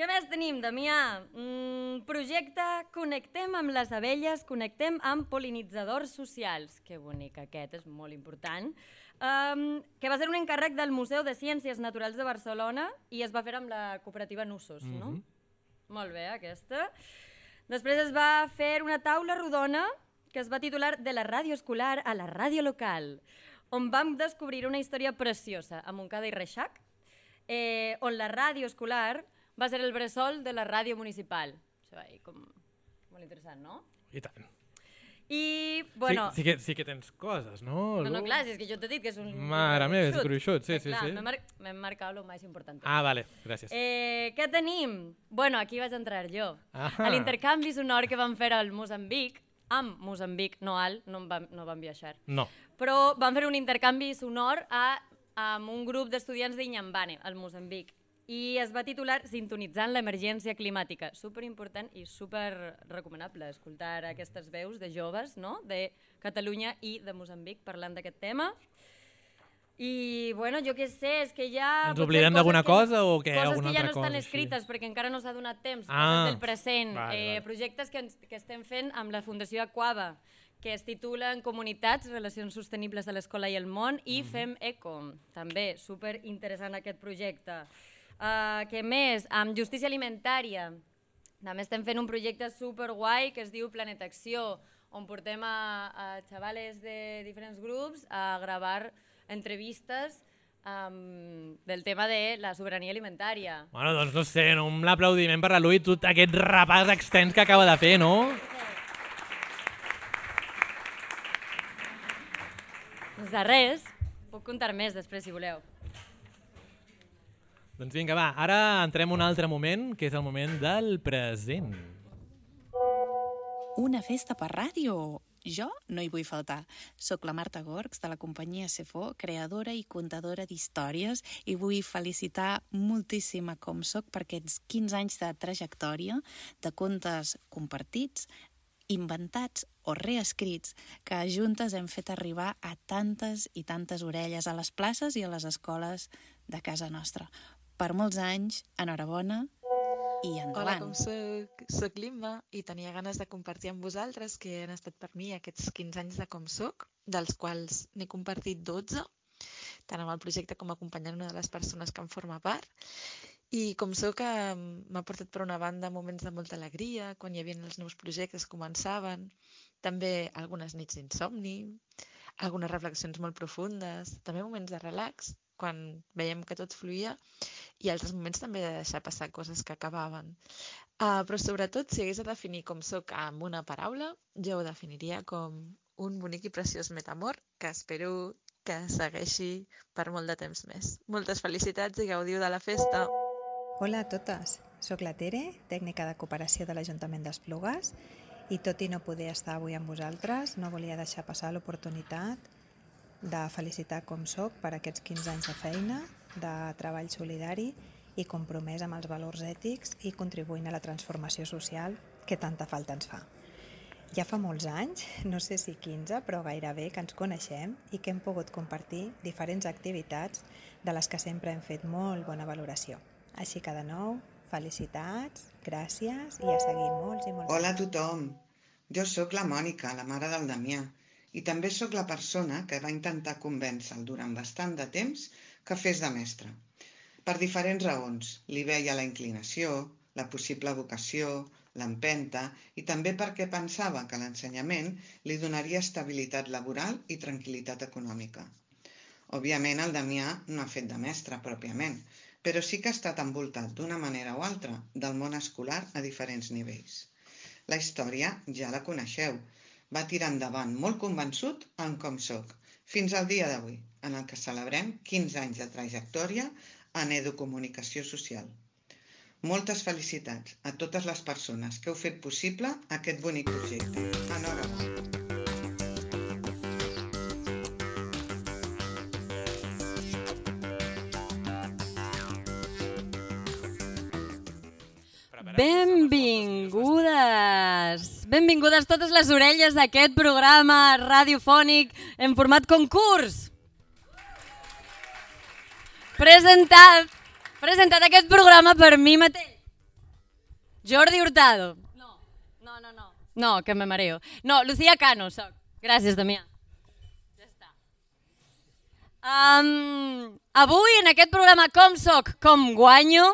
Què més tenim, Damià? Mm, projecte Connectem amb les abelles, connectem amb polinitzadors socials. Que bonic aquest, és molt important. Um, que va ser un encàrrec del Museu de Ciències Naturals de Barcelona i es va fer amb la cooperativa Nussos, mm -hmm. no? Molt bé, aquesta. Després es va fer una taula rodona que es va titular De la ràdio escolar a la ràdio local, on vam descobrir una història preciosa a Montcada i Reixac, eh, on la ràdio escolar va ser el bressol de la ràdio municipal. Això va com molt interessant, no? I tant. I, bueno... Sí, sí, que, sí que tens coses, no? No, no, clar, si és que jo t'he dit que és un... Mare meva, és gruixut, sí, sí, clar, sí. M'he mar marcat el més important. Ah, vale, gràcies. Eh, què tenim? Bueno, aquí vaig entrar jo. Ah. A l'intercanvi sonor que vam fer al Moçambic, amb Moçambic, no al, no vam, no vam viatjar. No. Però vam fer un intercanvi sonor a, amb un grup d'estudiants d'Inyambane, al Moçambic i es va titular Sintonitzant l'emergència climàtica. Super important i super recomanable escoltar aquestes veus de joves no? de Catalunya i de Moçambic parlant d'aquest tema. I, bueno, jo què sé, és que ja... Ens oblidem d'alguna cosa o què? Coses Alguna que ja no estan cosa, escrites perquè encara no s'ha donat temps, Ah, coses del present, vale, eh, vale. projectes que, ens, que estem fent amb la Fundació Aquava, que es titulen Comunitats, Relacions Sostenibles de l'Escola i el Món i Mhm. Fem Eco. També super interessant aquest projecte. Uh, què més? Amb justícia alimentària. També estem fent un projecte super guai que es diu Planeta Acció, on portem a, a xavales de diferents grups a gravar entrevistes um, del tema de la sobirania alimentària. Bueno, doncs no sé, no, un aplaudiment per la Lui tot aquest repàs extens que acaba de fer, no? Doncs de res, puc contar més després si voleu. Doncs vinga, va, ara entrem en un altre moment, que és el moment del present. Una festa per ràdio? Jo no hi vull faltar. Soc la Marta Gorgs, de la companyia Cefó, creadora i contadora d'històries, i vull felicitar moltíssim a Com Soc per aquests 15 anys de trajectòria, de contes compartits, inventats o reescrits que juntes hem fet arribar a tantes i tantes orelles a les places i a les escoles de casa nostra. Per molts anys, enhorabona i Hola, endavant. com soc? Soc l'Imma i tenia ganes de compartir amb vosaltres que han estat per mi aquests 15 anys de com soc, dels quals n'he compartit 12, tant amb el projecte com acompanyant una de les persones que en forma part. I com soc eh, m'ha portat per una banda moments de molta alegria, quan hi havia els nous projectes que començaven, també algunes nits d'insomni, algunes reflexions molt profundes, també moments de relax, quan veiem que tot fluïa, i altres moments també de deixar passar coses que acabaven. Uh, però sobretot, si hagués de definir com sóc amb una paraula, jo ho definiria com un bonic i preciós metamor que espero que segueixi per molt de temps més. Moltes felicitats i gaudiu de la festa! Hola a totes, sóc la Tere, tècnica de cooperació de l'Ajuntament d'Esplugues i tot i no poder estar avui amb vosaltres, no volia deixar passar l'oportunitat de felicitar com sóc per aquests 15 anys de feina, de treball solidari i compromès amb els valors ètics i contribuint a la transformació social que tanta falta ens fa. Ja fa molts anys, no sé si 15, però gairebé que ens coneixem i que hem pogut compartir diferents activitats de les que sempre hem fet molt bona valoració. Així que de nou, felicitats, gràcies i a seguir molts i molts Hola a tothom. Jo sóc la Mònica, la mare del Damià, i també sóc la persona que va intentar convèncer-lo durant bastant de temps que fes de mestre. Per diferents raons. Li veia la inclinació, la possible vocació, l'empenta i també perquè pensava que l'ensenyament li donaria estabilitat laboral i tranquil·litat econòmica. Òbviament el Damià no ha fet de mestre pròpiament, però sí que ha estat envoltat d'una manera o altra del món escolar a diferents nivells. La història ja la coneixeu. Va tirar endavant molt convençut en com sóc, fins al dia d'avui, en el que celebrem 15 anys de trajectòria en educomunicació social. Moltes felicitats a totes les persones que heu fet possible aquest bonic projecte. Enhorabona. Benvingudes! Totes les orelles d'aquest programa radiofònic en format concurs. Presentat, presentat aquest programa per mi mateix. Jordi Hurtado. No, no, no, no. No, que me mareo. No, Lucía Cano, soc. Gràcies, Damià. Ja està. Um, avui, en aquest programa Com soc, com guanyo,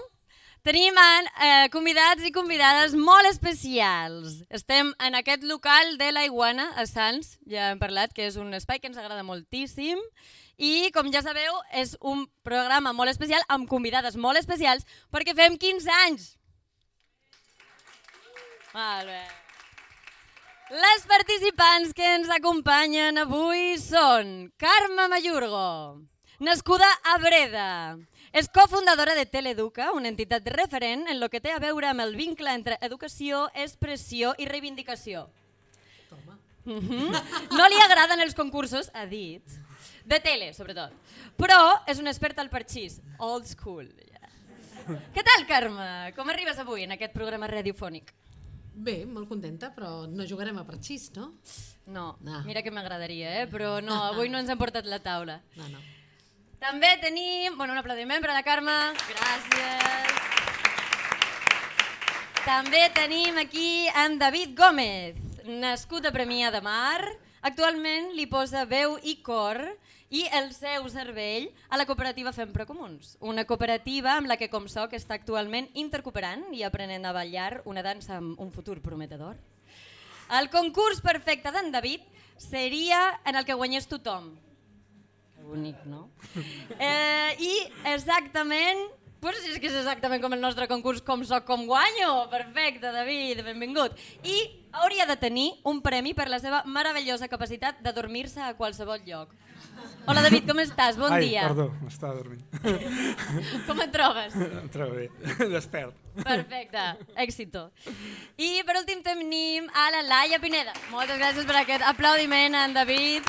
tenim eh, convidats i convidades molt especials. Estem en aquest local de la Iguana, a Sants, ja hem parlat, que és un espai que ens agrada moltíssim. I, com ja sabeu, és un programa molt especial, amb convidades molt especials, perquè fem 15 anys. Molt bé. Les participants que ens acompanyen avui són Carme Mayurgo, nascuda a Breda, és cofundadora de Teleeduca, una entitat referent en el que té a veure amb el vincle entre educació, expressió i reivindicació. Toma. Mm -hmm. No li agraden els concursos, ha dit, de tele, sobretot. Però és una experta al parxís, old school. Yeah. Què tal, Carme? Com arribes avui en aquest programa radiofònic? Bé, molt contenta, però no jugarem a parxís, no? No, no. mira que m'agradaria, eh? però no, avui no ens hem portat la taula. No, no. També tenim... Bueno, un aplaudiment per a la Carme. Gràcies. També tenim aquí en David Gómez, nascut a Premià de Mar. Actualment li posa veu i cor i el seu cervell a la cooperativa Fem Procomuns, una cooperativa amb la que com soc està actualment intercooperant i aprenent a ballar una dansa amb un futur prometedor. El concurs perfecte d'en David seria en el que guanyés tothom, bonic, no? Eh, I exactament, pues és que és exactament com el nostre concurs Com soc, com guanyo. Perfecte, David, benvingut. I hauria de tenir un premi per la seva meravellosa capacitat de dormir-se a qualsevol lloc. Hola, David, com estàs? Bon Ai, dia. perdó, m'estava dormint. Com et trobes? em trobo bé, despert. Perfecte, èxito. I per últim tenim a la Laia Pineda. Moltes gràcies per aquest aplaudiment, en David.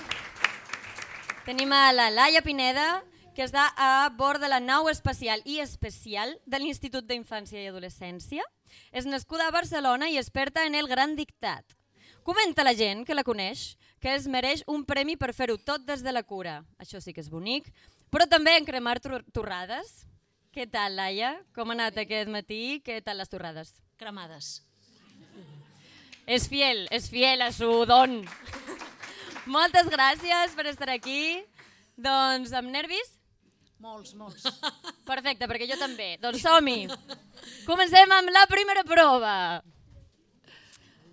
Tenim a la Laia Pineda, que està a bord de la nau espacial i especial de l'Institut d'Infància i Adolescència. És nascuda a Barcelona i experta en el gran dictat. Comenta la gent que la coneix que es mereix un premi per fer-ho tot des de la cura. Això sí que és bonic. Però també en cremar torrades. Què tal, Laia? Com ha anat aquest matí? Què tal les torrades? Cremades. És fiel, és fiel a su don. Moltes gràcies per estar aquí. Doncs amb nervis? Molts, molts. Perfecte, perquè jo també. Doncs som-hi. Comencem amb la primera prova.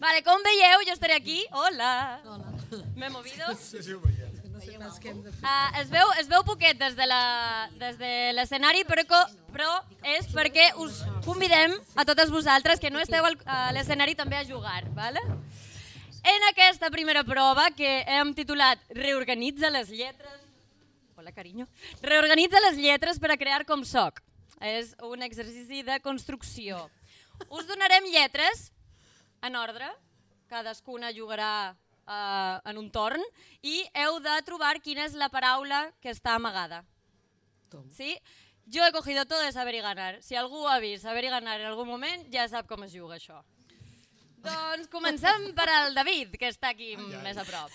Vale, com veieu, jo estaré aquí. Hola. Hola. M'he movido. Sí, sí, ho veiem. No sé pas què hem de fer. Uh, es, veu, es veu poquet des de la- des de l'escenari, però, però és perquè us convidem a totes vosaltres que no esteu al- a l'escenari també a jugar. Vale? En aquesta primera prova que hem titulat Reorganitza les lletres Hola, carinyo. Reorganitza les lletres per a crear com soc. És un exercici de construcció. Us donarem lletres en ordre cadascuna jugarà eh, en un torn i heu de trobar quina és la paraula que està amagada. ¿Sí? Yo he cogido todo de saber y ganar. Si algú ha vist saber y ganar en algun moment, ja sap com es juga això. Doncs comencem per al David, que està aquí ai, ai. més a prop.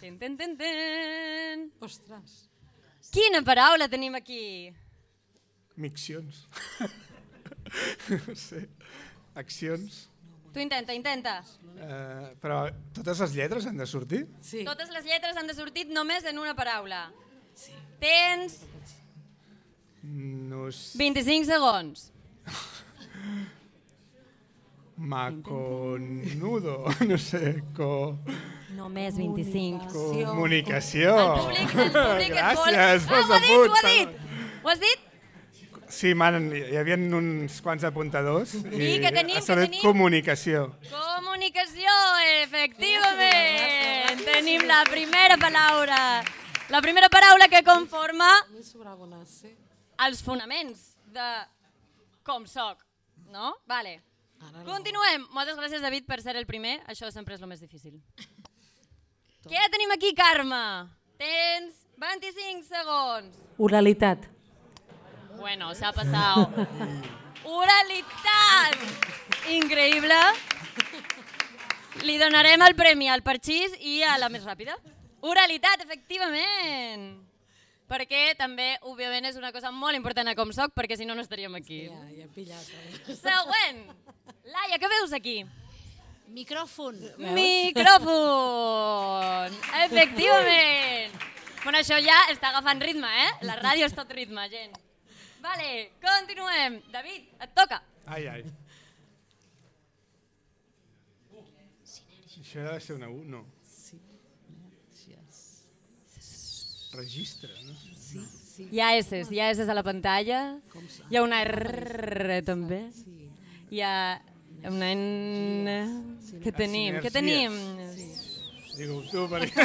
Ten, ten, ten, ten. Ostres. Quina paraula tenim aquí? Miccions. no sé. Accions. Tu intenta, intenta. Uh, però totes les lletres han de sortir? Sí. Totes les lletres han de sortir només en una paraula. Sí. Tens No sé. 25 segons. Maconudo, no sé, co... Només 25. Comunicació. El públic, el públic et vol... Gràcies, Ah, ho ha dit, ho ha dit! Ho has dit? Sí, man, hi havia uns quants apuntadors I què tenim, sortit tenim? comunicació. Comunicació, efectivament. Tenim la primera paraula. La primera paraula que conforma els fonaments de com soc, no? Vale. Continuem. Moltes gràcies, David, per ser el primer. Això sempre és el més difícil. Què tenim aquí, Carme? Tens 25 segons. Oralitat. Bueno, se ha pasado. Oralitat! Increïble. Li donarem el premi al Parxís i a la més ràpida. Oralitat, efectivament. Perquè també, òbviament, és una cosa molt important a com soc, perquè si no, no estaríem aquí. Ja, ja he pillat. Eh? Següent. Laia, què veus aquí? Micròfon. Micròfon! Efectivament! Bueno, això ja està agafant ritme, eh? La ràdio és tot ritme, gent. Vale, continuem. David, et toca. Ai, ai. Això ha de ser una U, no. Registre, no? Sí, sí. Hi ha S, hi ha S a la pantalla. Hi ha una R també. Hi ha una N... Què tenim? Què tenim? Digue-ho tu, perquè...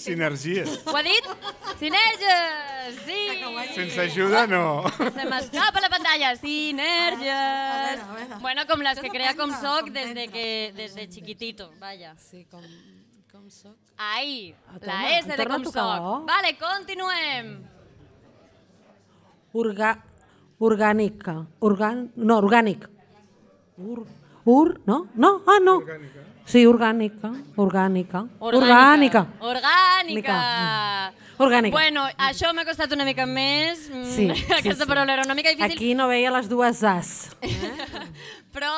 Sinergia. Ho ha dit? Sinergia! Sí! Sense ajuda, no. Se m'escapa la pantalla. Sinergia! A veure, a veure. Bueno, com les que no crea com soc des de, que, des de chiquitito, vaya. Sí, com, com soc. Ai, Ah, la S de com soc. Vale, continuem. Orga, orgànica. Organ, no, orgànic. Ur, ur, no? No, ah, no. Sí, orgànica, orgànica. Orgànica. Orgànica. Orgànica. Bueno, això m'ha costat una mica més. Mm, Sí, sí, Aquesta sí. paraula era una mica difícil. Aquí no veia les dues as. Però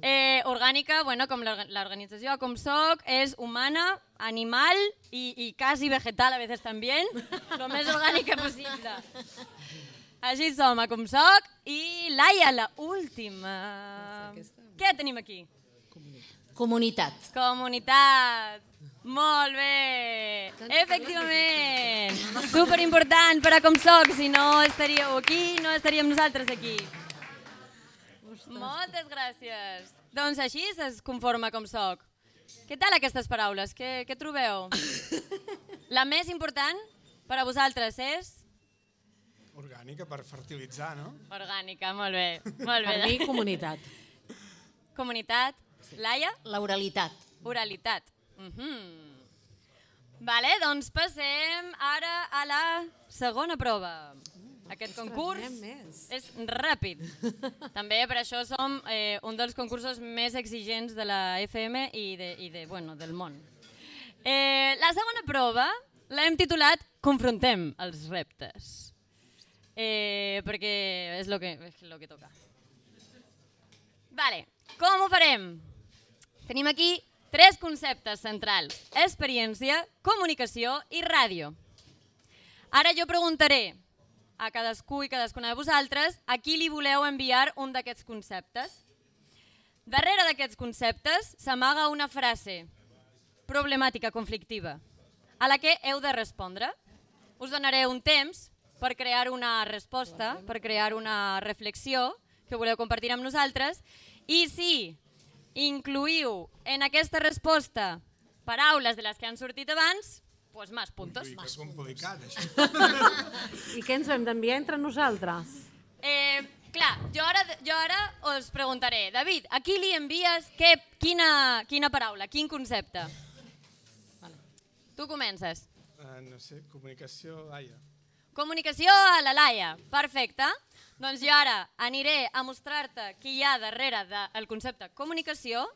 eh, orgànica, bueno, com l'orga- l'organització com soc, és humana, animal i, i quasi vegetal a vegades també, lo més orgànica possible. Així som, a com soc. I Laia, la última. Què tenim aquí? Comunitat. Comunitat. Molt bé. Efectivament. Super important per a com soc. Si no estaríeu aquí, no estaríem nosaltres aquí. Moltes gràcies. Doncs així es conforma com soc. Què tal aquestes paraules? Què, què trobeu? La més important per a vosaltres és... Orgànica per fertilitzar, no? Orgànica, molt bé. Molt bé. Per mi, comunitat. Comunitat. Laia? L'oralitat. Oralitat. Mm -hmm. Vale, doncs passem ara a la segona prova. Aquest concurs és ràpid. També per això som eh, un dels concursos més exigents de la FM i, de, i de, bueno, del món. Eh, la segona prova l'hem titulat Confrontem els reptes. Eh, perquè és el que, és lo que toca. Vale, com ho farem? Tenim aquí tres conceptes centrals. Experiència, comunicació i ràdio. Ara jo preguntaré a cadascú i cadascuna de vosaltres a qui li voleu enviar un d'aquests conceptes. Darrere d'aquests conceptes s'amaga una frase problemàtica, conflictiva, a la que heu de respondre. Us donaré un temps per crear una resposta, per crear una reflexió que voleu compartir amb nosaltres i si incluïu en aquesta resposta paraules de les que han sortit abans, doncs més puntos. És complicat, això. I què ens hem d'enviar entre nosaltres? Eh, Clar, jo ara, jo ara us preguntaré, David, a qui li envies què, quina, quina paraula, quin concepte? Vale. Tu comences. Uh, no sé, comunicació... Laia. Comunicació a la Laia, perfecte. Doncs jo ara aniré a mostrar-te qui hi ha darrere del concepte comunicació.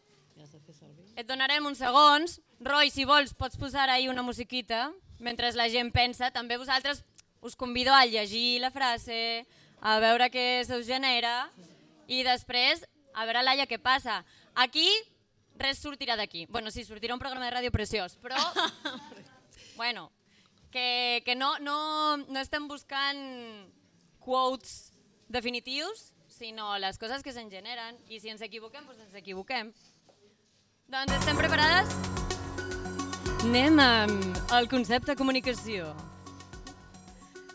Et donarem uns segons. Roy, si vols, pots posar ahí una musiquita mentre la gent pensa. També vosaltres us convido a llegir la frase, a veure què se us genera i després a veure, Laia, què passa. Aquí res sortirà d'aquí. Bueno, sí, sortirà un programa de ràdio preciós, però... bueno, que, que no, no, no estem buscant quotes definitius, sinó les coses que se'n generen, i si ens equivoquem, doncs ens equivoquem. Doncs estem preparades? Anem amb el concepte comunicació.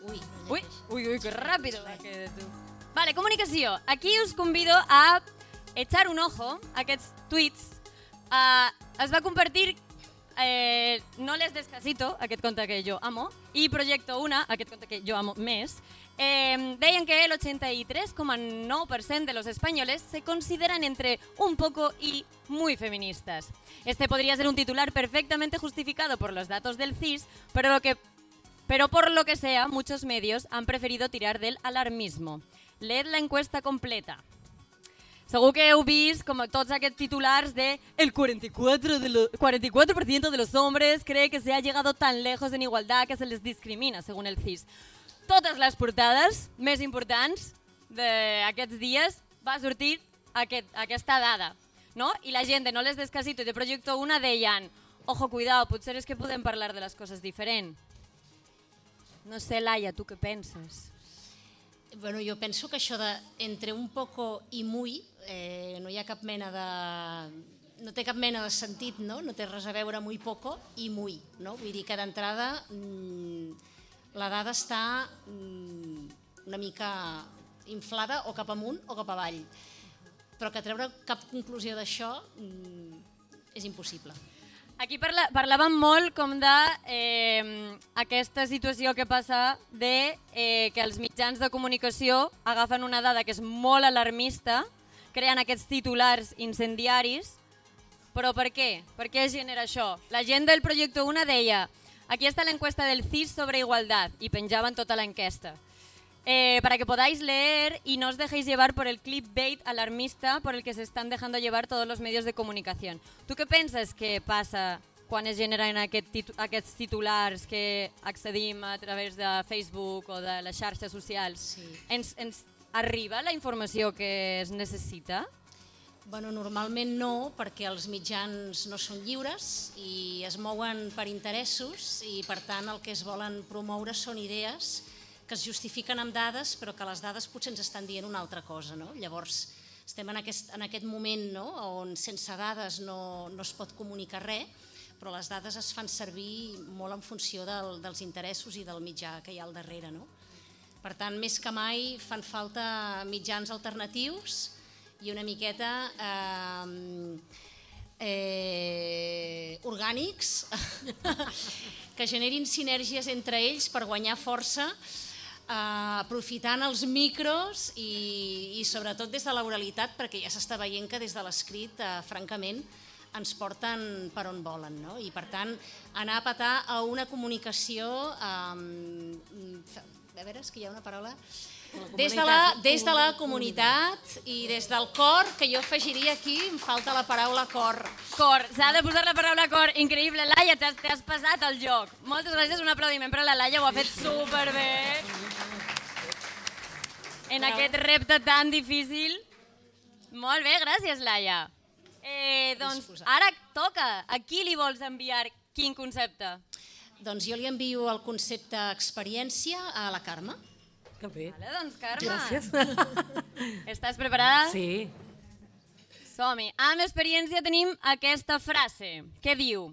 Ui, Ui, ui, ui, que ràpido va que tu. Vale, comunicació. Aquí us convido a echar un ojo a aquests tuits. Uh, es va compartir eh, No les descasito, aquest conte que jo amo, i Projecto Una, aquest conte que jo amo més, eh, deien que el 83,9% de los españoles se consideran entre un poco y muy feministas. Este podría ser un titular perfectamente justificado por los datos del CIS, pero, lo que, pero por lo que sea, muchos medios han preferido tirar del alarmismo. Leed la encuesta completa. Segur que heu vist com tots aquests titulars de el 44%, de lo, 44 de los hombres cree que se ha llegado tan lejos en igualdad que se les discrimina, según el CIS. Totes les portades més importants d'aquests dies va sortir aquest, aquesta dada. No? I la gent de No les descasito i de Projecto Una deien ojo, cuidado, potser és que podem parlar de les coses diferent. No sé, Laia, tu què penses? Bueno, jo penso que això de entre un poco i muy eh, no hi ha cap mena de... no té cap mena de sentit, no? No té res a veure muy poco i muy, no? Vull dir que d'entrada mmm, la dada està mmm, una mica inflada o cap amunt o cap avall. Però que treure cap conclusió d'això mmm, és impossible. Aquí parla, parlàvem molt com de eh, aquesta situació que passa de eh, que els mitjans de comunicació agafen una dada que és molt alarmista, creen aquests titulars incendiaris, però per què? Per què es genera això? La gent del Projecte Una deia aquí està l'encuesta del CIS sobre igualdad i penjaven tota l'enquesta. Eh, para que podáis leer y no os dejéis llevar por el clickbait alarmista por el que se están dejando llevar todos los medios de comunicación. Tu què penses que passa quan es generen aquest titu aquests titulars que accedim a través de Facebook o de les xarxes socials? Sí. Ens, ens arriba la informació que es necessita? Bueno, normalment no, perquè els mitjans no són lliures i es mouen per interessos i per tant el que es volen promoure són idees que es justifiquen amb dades però que les dades potser ens estan dient una altra cosa. No? Llavors estem en aquest, en aquest moment no? on sense dades no, no es pot comunicar res, però les dades es fan servir molt en funció del, dels interessos i del mitjà que hi ha al darrere. No? Per tant, més que mai fan falta mitjans alternatius i una miqueta eh, eh, orgànics que generin sinergies entre ells per guanyar força eh, aprofitant els micros i, i sobretot des de l'oralitat perquè ja s'està veient que des de l'escrit eh, francament ens porten per on volen no? i per tant anar a patar a una comunicació eh, a veure, és que hi ha una paraula des de, la, des de la comunitat i des del cor, que jo afegiria aquí, em falta la paraula cor. Cor, s'ha de posar la paraula cor. Increïble, Laia, t'has passat el joc. Moltes gràcies, un aplaudiment per a la Laia, ho ha fet superbé. En aquest repte tan difícil. Molt bé, gràcies, Laia. Eh, doncs ara toca. A qui li vols enviar quin concepte? Doncs jo li envio el concepte experiència a la Carme. Que bé. Vale, doncs, Carme. Gràcies. Estàs preparada? Sí. Som-hi. Amb experiència tenim aquesta frase que diu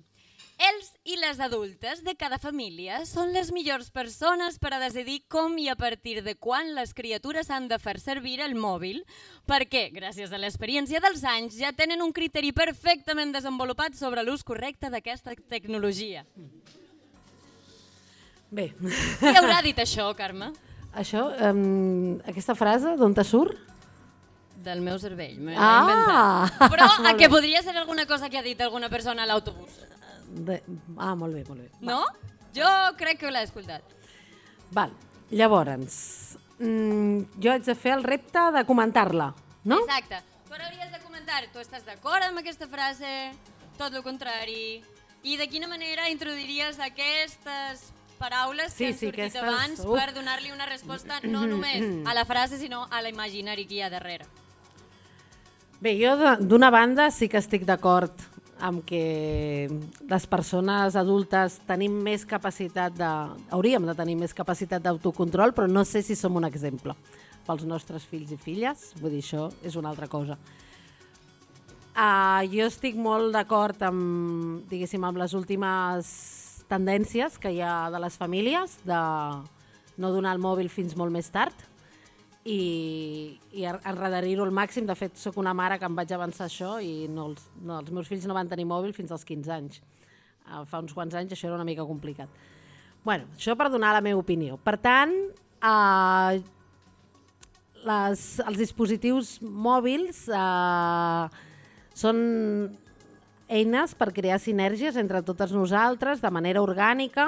els i les adultes de cada família són les millors persones per a decidir com i a partir de quan les criatures han de fer servir el mòbil perquè, gràcies a l'experiència dels anys, ja tenen un criteri perfectament desenvolupat sobre l'ús correcte d'aquesta tecnologia. Bé. Qui haurà dit això, Carme? Això, um, aquesta frase, d'on te surt? Del meu cervell, m'ho he Ah! inventat. Però a que podria ser alguna cosa que ha dit alguna persona a l'autobús. De... Ah, molt bé, molt bé. No? Jo crec que l'he escoltat. Val. Llavors, mm, jo haig de fer el repte de comentar-la, no? Exacte. Tu ara hauries de comentar, tu estàs d'acord amb aquesta frase, tot el contrari, i de quina manera introduiries aquestes paraules Sí, que han sí, sortit aquestes- abans uf. per donar-li una resposta no només a la frase, sinó a l'imaginari que hi ha darrere. Bé, jo d'una banda sí que estic d'acord amb que les persones adultes tenim més capacitat de... hauríem de tenir més capacitat d'autocontrol, però no sé si som un exemple pels nostres fills i filles, vull dir, això és una altra cosa. Uh, jo estic molt d'acord amb, diguéssim, amb les últimes tendències que hi ha de les famílies, de no donar el mòbil fins molt més tard, i, i en- enrederir-ho al màxim. De fet, sóc una mare que em vaig avançar això i no els, no, els meus fills no van tenir mòbil fins als 15 anys. Uh, fa uns quants anys això era una mica complicat. bueno, això per donar la meva opinió. Per tant, uh, les, els dispositius mòbils uh, són eines per crear sinergies entre totes nosaltres de manera orgànica,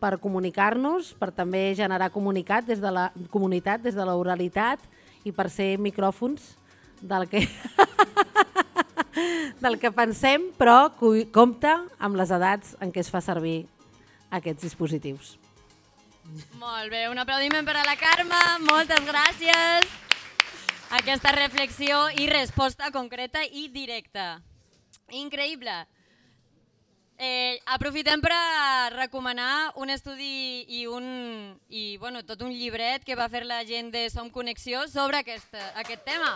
per comunicar-nos, per també generar comunicat des de la comunitat, des de l'oralitat i per ser micròfons del que del que pensem, però compta amb les edats en què es fa servir aquests dispositius. Molt bé, un aplaudiment per a la Carme, moltes gràcies. Aquesta reflexió i resposta concreta i directa. Increïble. Eh, aprofitem per a recomanar un estudi i, un, i bueno, tot un llibret que va fer la gent de Som Connexió sobre aquest, aquest tema.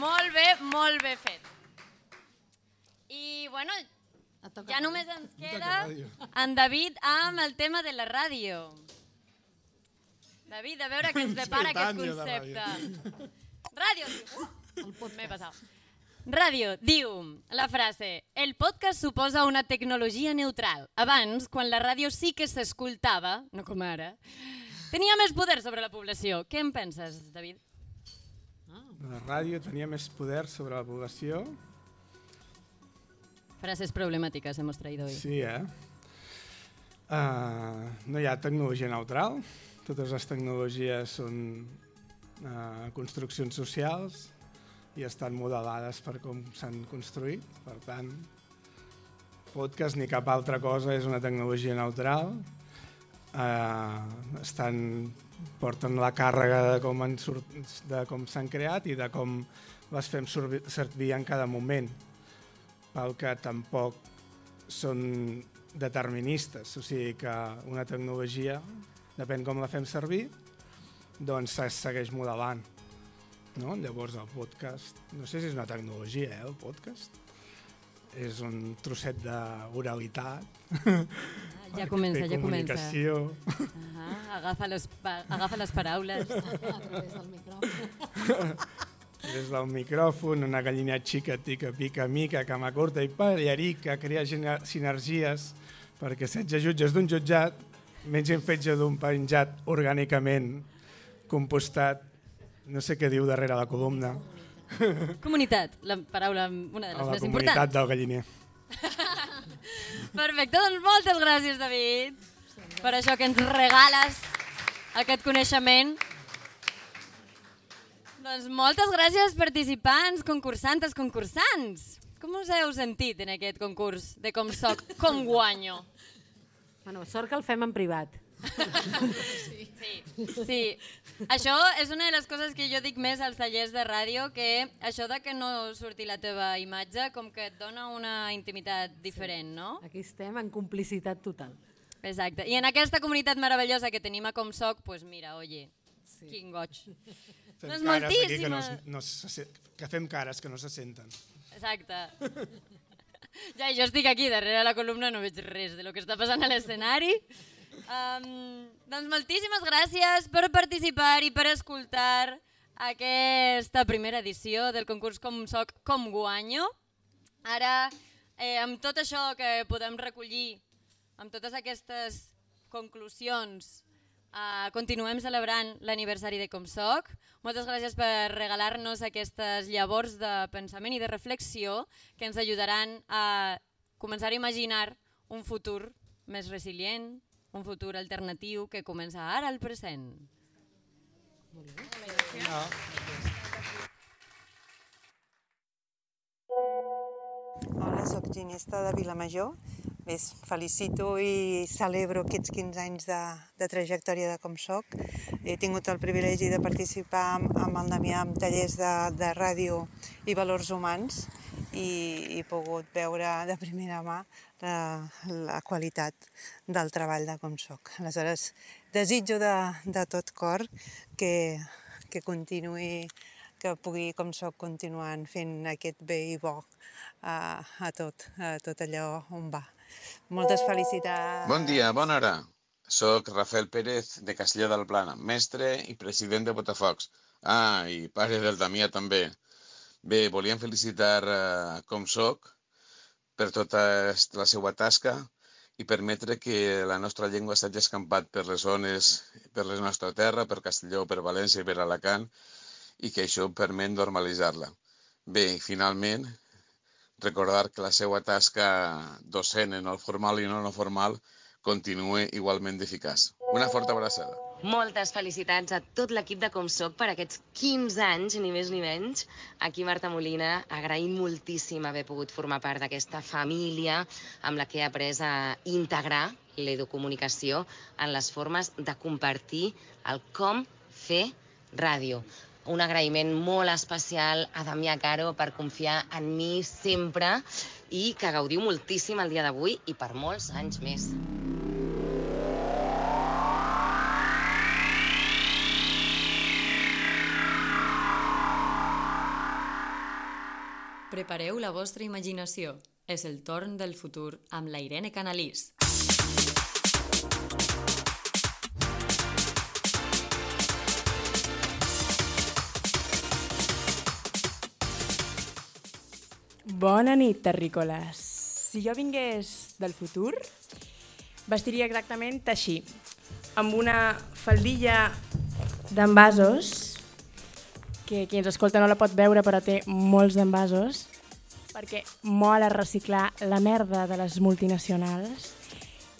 Molt bé, molt bé fet. I bueno, ja només ens queda en David amb el tema de la ràdio. David, a veure què ens depara aquest concepte. Ràdio. Uh, M'he passat. Ràdio, diu la frase El podcast suposa una tecnologia neutral. Abans, quan la ràdio sí que s'escoltava, no com ara, tenia més poder sobre la població. Què en penses, David? La ràdio tenia més poder sobre la població. Frases problemàtiques hemos traído hoy. Sí, eh? Uh, no hi ha tecnologia neutral. Totes les tecnologies són uh, construccions socials i estan modelades per com s'han construït. Per tant, podcast ni cap altra cosa és una tecnologia neutral. Uh, estan, porten la càrrega de com, surt, de com s'han creat i de com les fem servir en cada moment pel que tampoc són deterministes, o sigui que una tecnologia, depèn com la fem servir, doncs se segueix modelant. No? Llavors el podcast, no sé si és una tecnologia, eh, el podcast. És un trosset d'oralitat. Ja comença, ja comença. Ah, agafa, les, pa- agafa les paraules. A través del micròfon. Des del micròfon, una gallina xica, tica, pica, mica, cama curta i pallarica, crea sinergies perquè 16 jutges d'un jutjat mengin fetge d'un penjat orgànicament compostat. No sé què diu darrere la columna. Comunitat, la paraula, una de les la més comunitat importants. del galliner. Perfecte, doncs moltes gràcies, David, per això que ens regales aquest coneixement. Doncs moltes gràcies, participants, concursantes, concursants. Com us heu sentit en aquest concurs de com soc, com guanyo? Bueno, sort que el fem en privat. Sí, sí. Això és una de les coses que jo dic més als tallers de ràdio, que això de que no surti la teva imatge com que et dona una intimitat diferent, no? Aquí estem en complicitat total. Exacte. I en aquesta comunitat meravellosa que tenim a Com Soc, pues mira, oye, sí. quin goig. Fem Doncs cares aquí que, no, moltíssimes- no se- que fem cares que no se senten. Exacte. Ja, jo estic aquí darrere la columna, no veig res de lo que està passant a l'escenari. Um, doncs moltíssimes gràcies per participar i per escoltar aquesta primera edició del concurs Com Soc, Com Guanyo. Ara, eh, amb tot això que podem recollir, amb totes aquestes conclusions. Uh, continuem celebrant l'aniversari de Comsoc. Moltes gràcies per regalar-nos aquestes llavors de pensament i de reflexió que ens ajudaran a començar a imaginar un futur més resilient, un futur alternatiu que comença ara al present. Molt bé. Hola, sóc Ginesta de Vilamajor. Bé, felicito i celebro aquests 15 anys de, de trajectòria de com soc. He tingut el privilegi de participar amb, amb el Damià en tallers de, de ràdio i valors humans i, he pogut veure de primera mà la, la qualitat del treball de com soc. Aleshores, desitjo de, de tot cor que, que continuï que pugui, com soc, continuant fent aquest bé i bo a, a tot, a tot allò on va. Moltes felicitats. Bon dia, bona hora. Soc Rafael Pérez de Castelló del Plana, mestre i president de Botafocs. Ah, i pare del Damià també. Bé, volíem felicitar uh, com soc per tota la seva tasca i permetre que la nostra llengua s'hagi escampat per les zones, per la nostra terra, per Castelló, per València i per Alacant, i que això permet normalitzar-la. Bé, finalment, recordar que la seva tasca docent en el formal i no no formal continua igualment d'eficaç. Una forta abraçada. Moltes felicitats a tot l'equip de Com Soc per aquests 15 anys, ni més ni menys. Aquí Marta Molina, agraïm moltíssim haver pogut formar part d'aquesta família amb la que he après a integrar l'educomunicació en les formes de compartir el com fer ràdio un agraïment molt especial a Damià Caro per confiar en mi sempre i que gaudiu moltíssim el dia d'avui i per molts anys més. Prepareu la vostra imaginació. És el torn del futur amb la Irene Canalís. Bona nit, terrícoles. Si jo vingués del futur, vestiria exactament així, amb una faldilla d'envasos, que qui ens escolta no la pot veure però té molts d'envasos, perquè mola reciclar la merda de les multinacionals,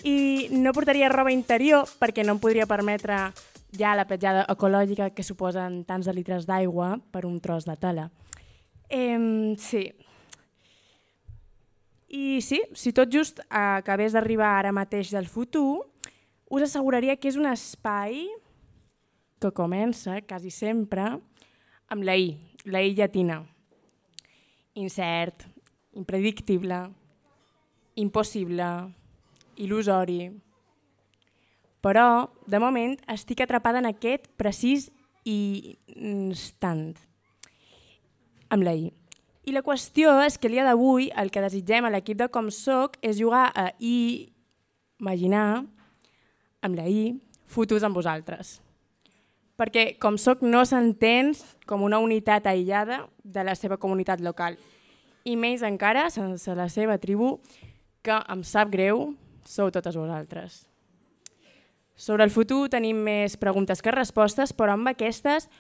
i no portaria roba interior perquè no em podria permetre ja la petjada ecològica que suposen tants de litres d'aigua per un tros de tela. Eh, sí, i sí, si tot just acabés d'arribar ara mateix del futur, us asseguraria que és un espai que comença, quasi sempre, amb la I, la I llatina. Incert, impredictible, impossible, il·lusori. Però, de moment, estic atrapada en aquest precís i instant, amb la I. I la qüestió és que el dia d'avui el que desitgem a l'equip de Com Soc és jugar a I, imaginar, amb la I, fotos amb vosaltres. Perquè Com Soc no s'entén com una unitat aïllada de la seva comunitat local, i menys encara sense la seva tribu, que em sap greu, sou totes vosaltres. Sobre el futur tenim més preguntes que respostes, però amb aquestes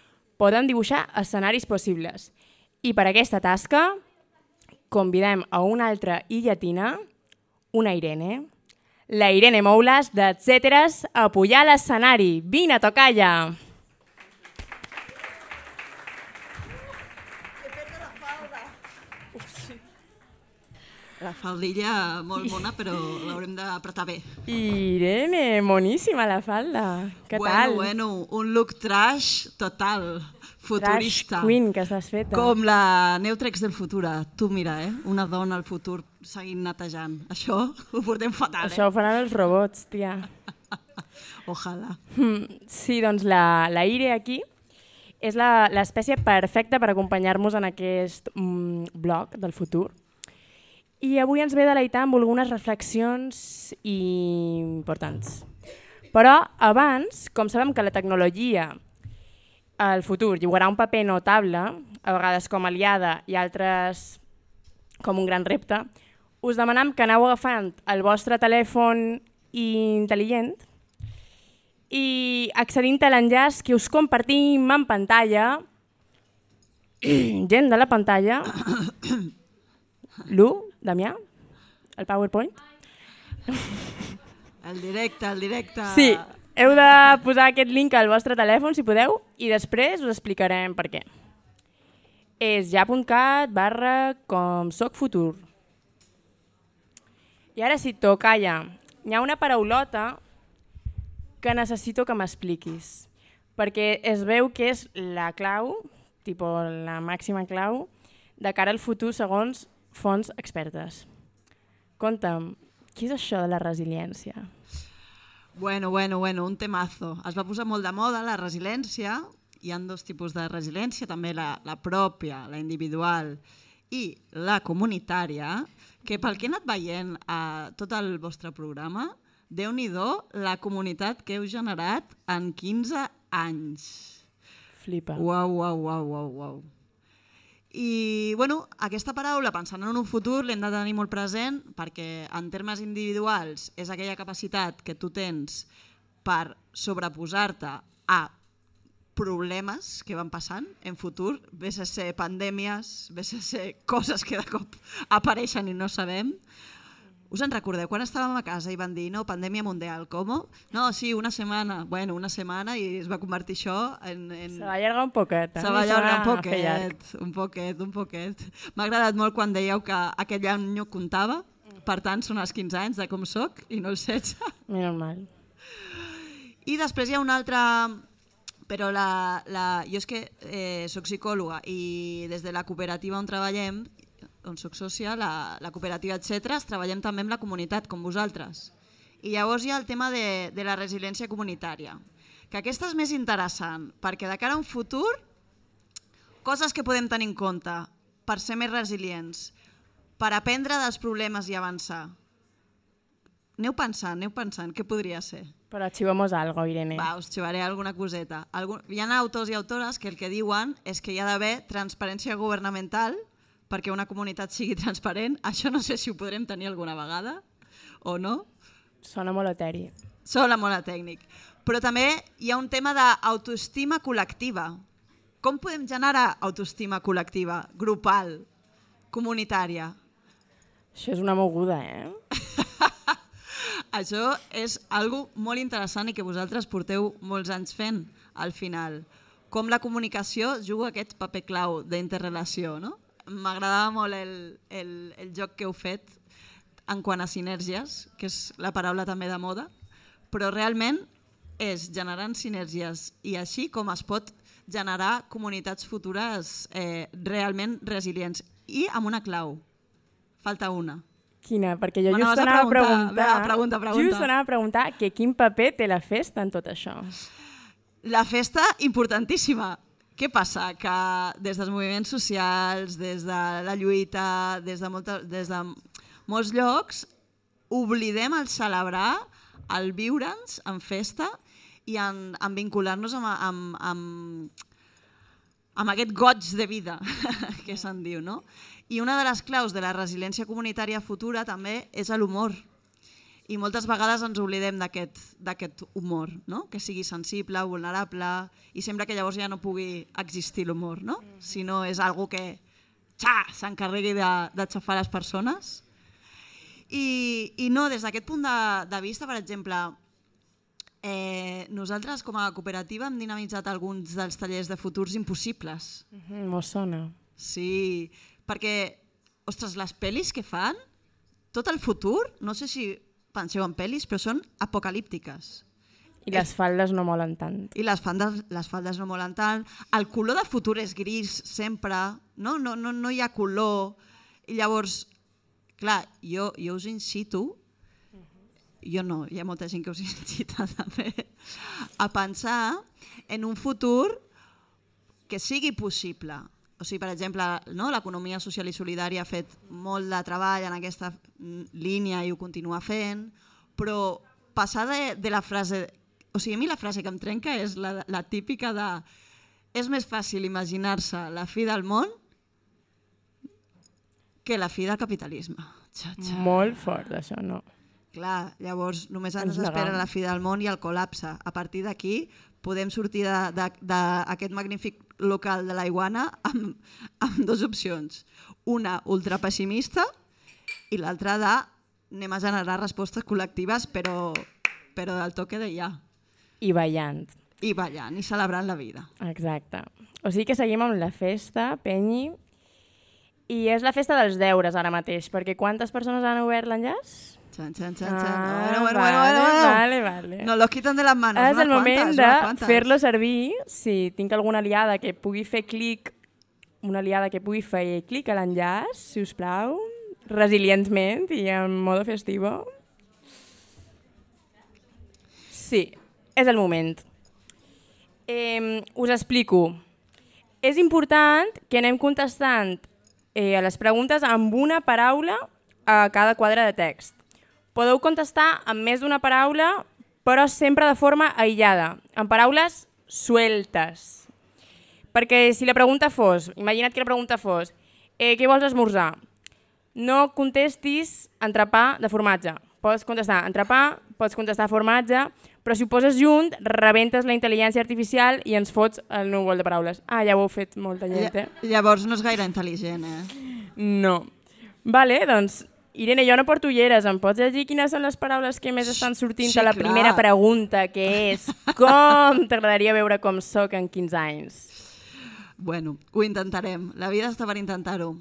poden dibuixar escenaris possibles – i per aquesta tasca convidem a una altra llatina, una Irene, la Irene Moulas d'Etcèteres, a pujar l'escenari. Vine, tocalla! La faldilla molt mona, però l'haurem d'apretar bé. Irene, moníssima la falda. Què bueno, tal? Bueno, un look trash total, futurista. Trash queen que estàs feta. Com la Neutrex del futur. Tu mira, eh? Una dona al futur seguint netejant. Això ho portem fatal, Això ho faran els robots, tia. Ojalà. Hmm, Sí, doncs la, la Ire aquí és la- l'espècie perfecta per acompanyar-nos en aquest mm, blog del futur. I avui ens ve deleitar amb algunes reflexions importants. Però abans, com sabem que la tecnologia al futur jugarà un paper notable, a vegades com aliada i altres com un gran repte, us demanem que aneu agafant el vostre telèfon intel·ligent i accedint a l'enllaç que us compartim en pantalla, gent de la pantalla, Lu, Damià, el PowerPoint. El directe, el directe. Sí, heu de posar aquest link al vostre telèfon, si podeu, i després us explicarem per què. És ja.cat barra com soc futur. I ara si toca ja, hi ha una paraulota que necessito que m'expliquis, perquè es veu que és la clau, tipo la màxima clau, de cara al futur segons fonts expertes. Conta'm, què és això de la resiliència? Bueno, bueno, bueno, un temazo. Es va posar molt de moda la resiliència. Hi han dos tipus de resiliència, també la, la pròpia, la individual i la comunitària, que pel que he anat veient a tot el vostre programa, déu nhi la comunitat que heu generat en 15 anys. Flipa. Uau, uau, uau, uau, uau. I bueno, aquesta paraula, pensant en un futur, l'hem de tenir molt present perquè en termes individuals és aquella capacitat que tu tens per sobreposar-te a problemes que van passant en futur, vés a ser pandèmies, vés a ser coses que de cop apareixen i no sabem, us en recordeu quan estàvem a casa i van dir no, pandèmia mundial, com? No, sí, una setmana. Bueno, una setmana i es va convertir això en... en... Se va allargar un poquet. Eh? Se va allargar un poquet, un poquet, un poquet. M'ha agradat molt quan dèieu que aquell any no comptava, per tant són els 15 anys de com soc i no els 16. Menys mal. I després hi ha una altra però la, la, jo és que eh, sóc psicòloga i des de la cooperativa on treballem on soc sòcia, la, la cooperativa, etc., treballem també amb la comunitat, com vosaltres. I llavors hi ha el tema de, de la resiliència comunitària, que aquesta és més interessant, perquè de cara a un futur, coses que podem tenir en compte per ser més resilients, per aprendre dels problemes i avançar. Aneu pensant, aneu pensant, què podria ser? Però arxivamos algo, Irene. Va, us xivaré alguna coseta. Algun... Hi ha autors i autores que el que diuen és que hi ha d'haver transparència governamental perquè una comunitat sigui transparent. Això no sé si ho podrem tenir alguna vegada o no. Sona molt eteri. Sona molt tècnic. Però també hi ha un tema d'autoestima col·lectiva. Com podem generar autoestima col·lectiva, grupal, comunitària? Això és una moguda, eh? Això és algo molt interessant i que vosaltres porteu molts anys fent al final. Com la comunicació juga aquest paper clau d'interrelació, no? M'agradava molt el, el, el joc que heu fet en quant a sinergies, que és la paraula també de moda, però realment és generant sinergies i així com es pot generar comunitats futures eh, realment resilients. I amb una clau. Falta una. Quina? Perquè jo just anava a preguntar, preguntar, pregunta, pregunta. just anava a preguntar que quin paper té la festa en tot això. La festa, importantíssima. Què passa? Que des dels moviments socials, des de la lluita, des de, molta, des de molts llocs, oblidem el celebrar, el viure'ns en festa i en, en vincular-nos amb, amb, amb, amb aquest goig de vida que se'n diu. No? I una de les claus de la resiliència comunitària futura també és l'humor i moltes vegades ens oblidem d'aquest humor, no? que sigui sensible, vulnerable, i sembla que llavors ja no pugui existir l'humor, no? Mm -hmm. si no és algo que s'encarregui d'aixafar les persones. I, I no, des d'aquest punt de, de vista, per exemple, eh, nosaltres com a cooperativa hem dinamitzat alguns dels tallers de futurs impossibles. Mm -hmm, M'ho sona. Sí, perquè, ostres, les pel·lis que fan, tot el futur, no sé si penseu en pel·lis, però són apocalíptiques. I les faldes no molen tant. I les faldes, les faldes no molen tant. El color de futur és gris sempre, no, no, no, no hi ha color. I llavors, clar, jo, jo us incito, jo no, hi ha molta gent que us incita també, a pensar en un futur que sigui possible, o sigui, per exemple, no, l'economia social i solidària ha fet molt de treball en aquesta línia i ho continua fent, però passar de, de la frase... O sigui, a mi la frase que em trenca és la, la típica de és més fàcil imaginar-se la fi del món que la fi del capitalisme. Xa, xa. Molt fort, això, no. Clar, llavors només ens, Ens espera la fi del món i el col·lapse. A partir d'aquí podem sortir d'aquest magnífic local de la Iguana amb, amb dues opcions. Una ultrapessimista i l'altra de anem a generar respostes col·lectives però, però del toque de ja. I ballant. I ballant i celebrant la vida. Exacte. O sigui que seguim amb la festa, Penyi, i és la festa dels deures ara mateix, perquè quantes persones han obert l'enllaç? Xan, xan, xan, xan. Ah, bueno, bueno, vale, bueno, bueno. vale, vale. No los quitan de las manos. Ara és unas el moment de fer-lo servir, si tinc alguna aliada que pugui fer clic, una aliada que pugui fer clic a l'enllaç, si us plau, resilientment i en modo festivo. Sí, és el moment. Eh, us explico. És important que anem contestant eh, a les preguntes amb una paraula a cada quadre de text. Podeu contestar amb més d'una paraula, però sempre de forma aïllada, amb paraules sueltes. Perquè si la pregunta fos, imagina't que la pregunta fos, eh, què vols esmorzar? No contestis entrepà de formatge. Pots contestar entrepà, pots contestar formatge, però si ho poses junt, rebentes la intel·ligència artificial i ens fots el núvol de paraules. Ah, ja ho heu fet molta gent, eh? Lla- Llavors no és gaire intel·ligent, eh? No. Vale, doncs, Irene, jo no porto ulleres. Em pots llegir quines són les paraules que més estan sortint sí, de la clar. primera pregunta, que és com t'agradaria veure com sóc en 15 anys? Bueno, ho intentarem. La vida està per intentar-ho.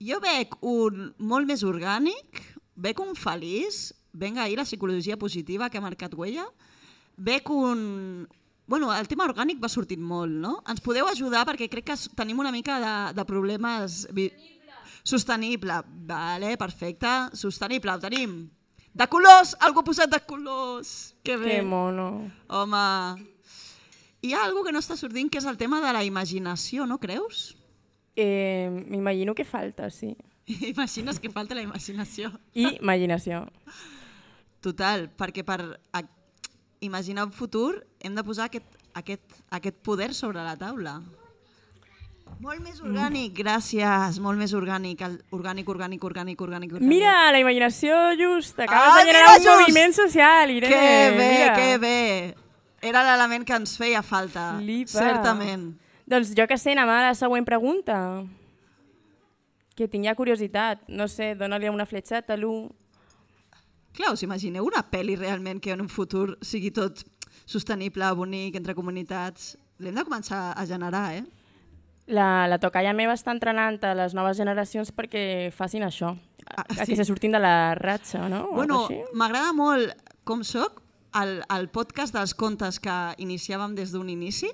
Jo veig un molt més orgànic, veig un feliç, venga ahir la psicologia positiva que ha marcat huella, veig un... Bueno, el tema orgànic va sortint molt, no? Ens podeu ajudar perquè crec que tenim una mica de, de problemes... vi- Sostenible. Vale, perfecte. Sostenible, ho tenim. De colors! Algú ha posat de colors! Que bé. Que mono. Home, hi ha algo que no està sortint, que és el tema de la imaginació, no creus? Eh, M'imagino que falta, sí. Imagines que falta la imaginació. I imaginació. Total, perquè per imaginar un futur hem de posar aquest, aquest, aquest poder sobre la taula. Molt més orgànic, gràcies, molt més orgànic, el, orgànic, orgànic, orgànic, orgànic, orgànic. Mira, la imaginació just. Acabes Ah, de generar mira, un just! moviment social, Irene. Que bé, mira. que bé. Era l'element que ens feia falta, Flipa. certament. Doncs jo que sé, anem a la següent pregunta. Que tinc ja curiositat. No sé, dóna-li una fletxeta a l'1. Clar, us imagineu una pel·li realment que en un futur sigui tot sostenible, bonic, entre comunitats? L'hem de començar a generar, eh? La, la tocalla meva està entrenant a les noves generacions perquè facin això. A, a sí? que se surtin de la ratxa, no? O Bueno, m'agrada molt com sóc, el, el podcast dels contes que iniciàvem des d'un inici,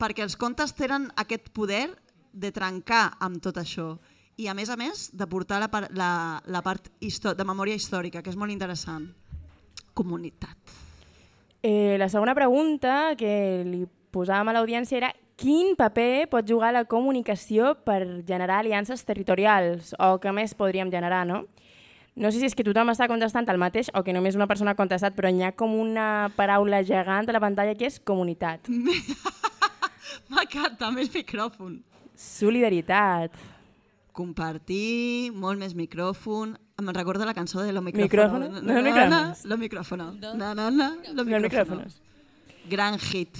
perquè els contes tenen aquest poder de trencar amb tot això i, a més a més, de portar la, la, la part histo- de memòria històrica, que és molt interessant. Comunitat. Eh, la segona pregunta que li posàvem a l'audiència era quin paper pot jugar la comunicació per generar aliances territorials o què més podríem generar, no? No sé si és que tothom està contestant el mateix o que només una persona ha contestat, però hi ha com una paraula gegant a la pantalla que és comunitat. M'encanta, més micròfon. Solidaritat. Compartir, molt més micròfon. Em recorda la cançó de Lo micrófono. Micrófono? No, na, micrófonos. Lo micrófono. Na, na, na, lo Los micrófono. micrófonos. Gran hit.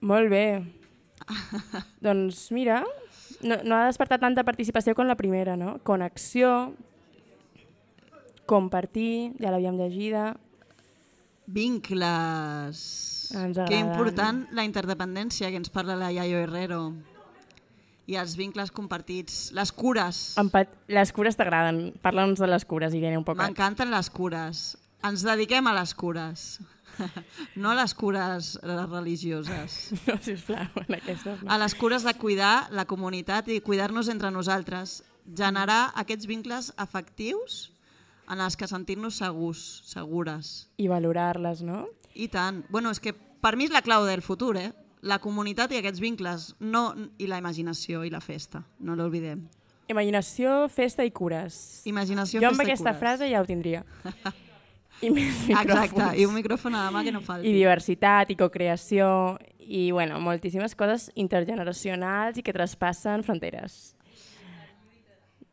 Molt bé. doncs mira, no, no ha despertat tanta participació com la primera, no? Connexió, compartir, ja l'havíem llegida. Vincles. Ens Que important la interdependència que ens parla la Yayo Herrero. I els vincles compartits. Les cures. Empat... Les cures t'agraden. Parla'ns de les cures, Irene, un poc. M'encanten les cures. Ens dediquem a les cures. No a les cures religioses. No, sisplau, en aquestes no. A les cures de cuidar la comunitat i cuidar-nos entre nosaltres. Generar aquests vincles afectius en els que sentir-nos segurs, segures. I valorar-les, no? I tant. Bueno, és que per mi és la clau del futur, eh? La comunitat i aquests vincles, no, i la imaginació i la festa, no l'oblidem. Imaginació, festa i cures. Imaginació, jo amb festa i aquesta cures. frase ja ho tindria. I més micròfons. Exacte, i un micròfon a la mà que no falti. I diversitat, i cocreació, i bueno, moltíssimes coses intergeneracionals i que traspassen fronteres.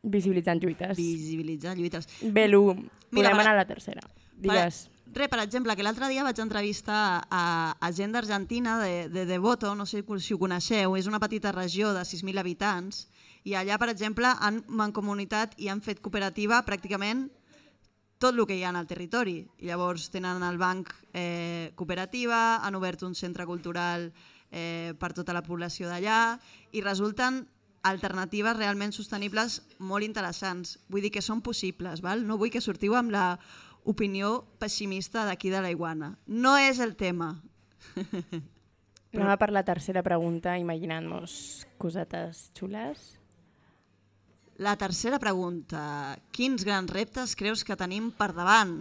Visibilitzant lluites. Visibilitzar lluites. Bé, Lu, podem anar a la tercera. Digues. Re, per exemple, que l'altre dia vaig entrevistar a, a gent d'Argentina, de, de Devoto, no sé si ho coneixeu, és una petita regió de 6.000 habitants, i allà, per exemple, han mancomunitat i han fet cooperativa pràcticament tot el que hi ha el territori. I llavors tenen el banc eh, cooperativa, han obert un centre cultural eh, per tota la població d'allà i resulten alternatives realment sostenibles molt interessants. Vull dir que són possibles, val? no vull que sortiu amb la opinió pessimista d'aquí de la Iguana. No és el tema. Anem per la tercera pregunta, imaginant-nos cosetes xules. La tercera pregunta. Quins grans reptes creus que tenim per davant?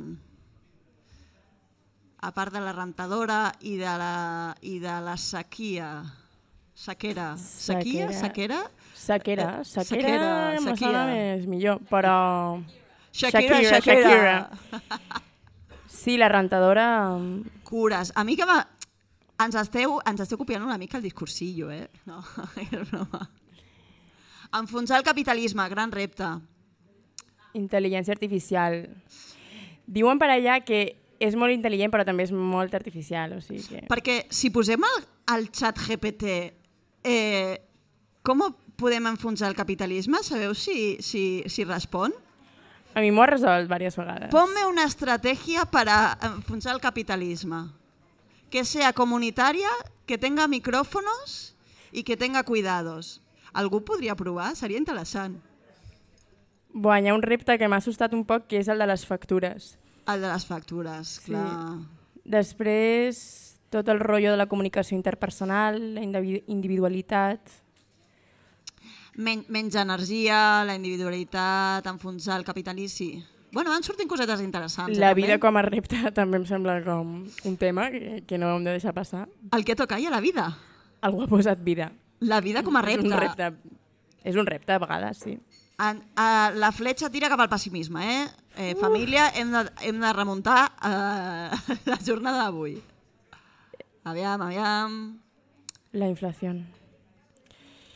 A part de la rentadora i de la, i de la sequia. Sequera. Sequia? Sequera? Sequera. Eh, Sequera, sequera, sona més millor, però... Shakira, Shakira. Sí, la rentadora... Cures. A mi que va... Ens esteu, ens esteu copiant una mica el discursillo, eh? No, és broma. Enfonsar el capitalisme, gran repte. Intel·ligència artificial. Diuen per allà que és molt intel·ligent però també és molt artificial, o sigui que... Perquè si posem el, el xat GPT, eh, com podem enfonsar el capitalisme? Sabeu si, si, si respon? A mi m'ho ha resolt diverses vegades. Ponme una estratègia para enfonsar el capitalisme. Que sea comunitaria, que tenga micrófonos y que tenga cuidados. Algú podria provar? Seria interessant. Buah, hi ha un repte que m'ha assustat un poc, que és el de les factures. El de les factures, clar. Després, tot el rotllo de la comunicació interpersonal, la indivi- individualitat... Men menys energia, la individualitat, enfonsar el capitalisme... Bueno, van sortint cosetes interessants. La eh, vida també. com a repte també em sembla com un tema que, que no hem de deixar passar. El que toca a la vida. Algú ha posat vida. La vida com a És un repte. repte, és un repte a vegades, sí. En, uh, la fletxa tira cap al pessimisme, eh? eh família, hem de, hem de remuntar uh, la jornada d'avui. Aviam, aviam... La inflació.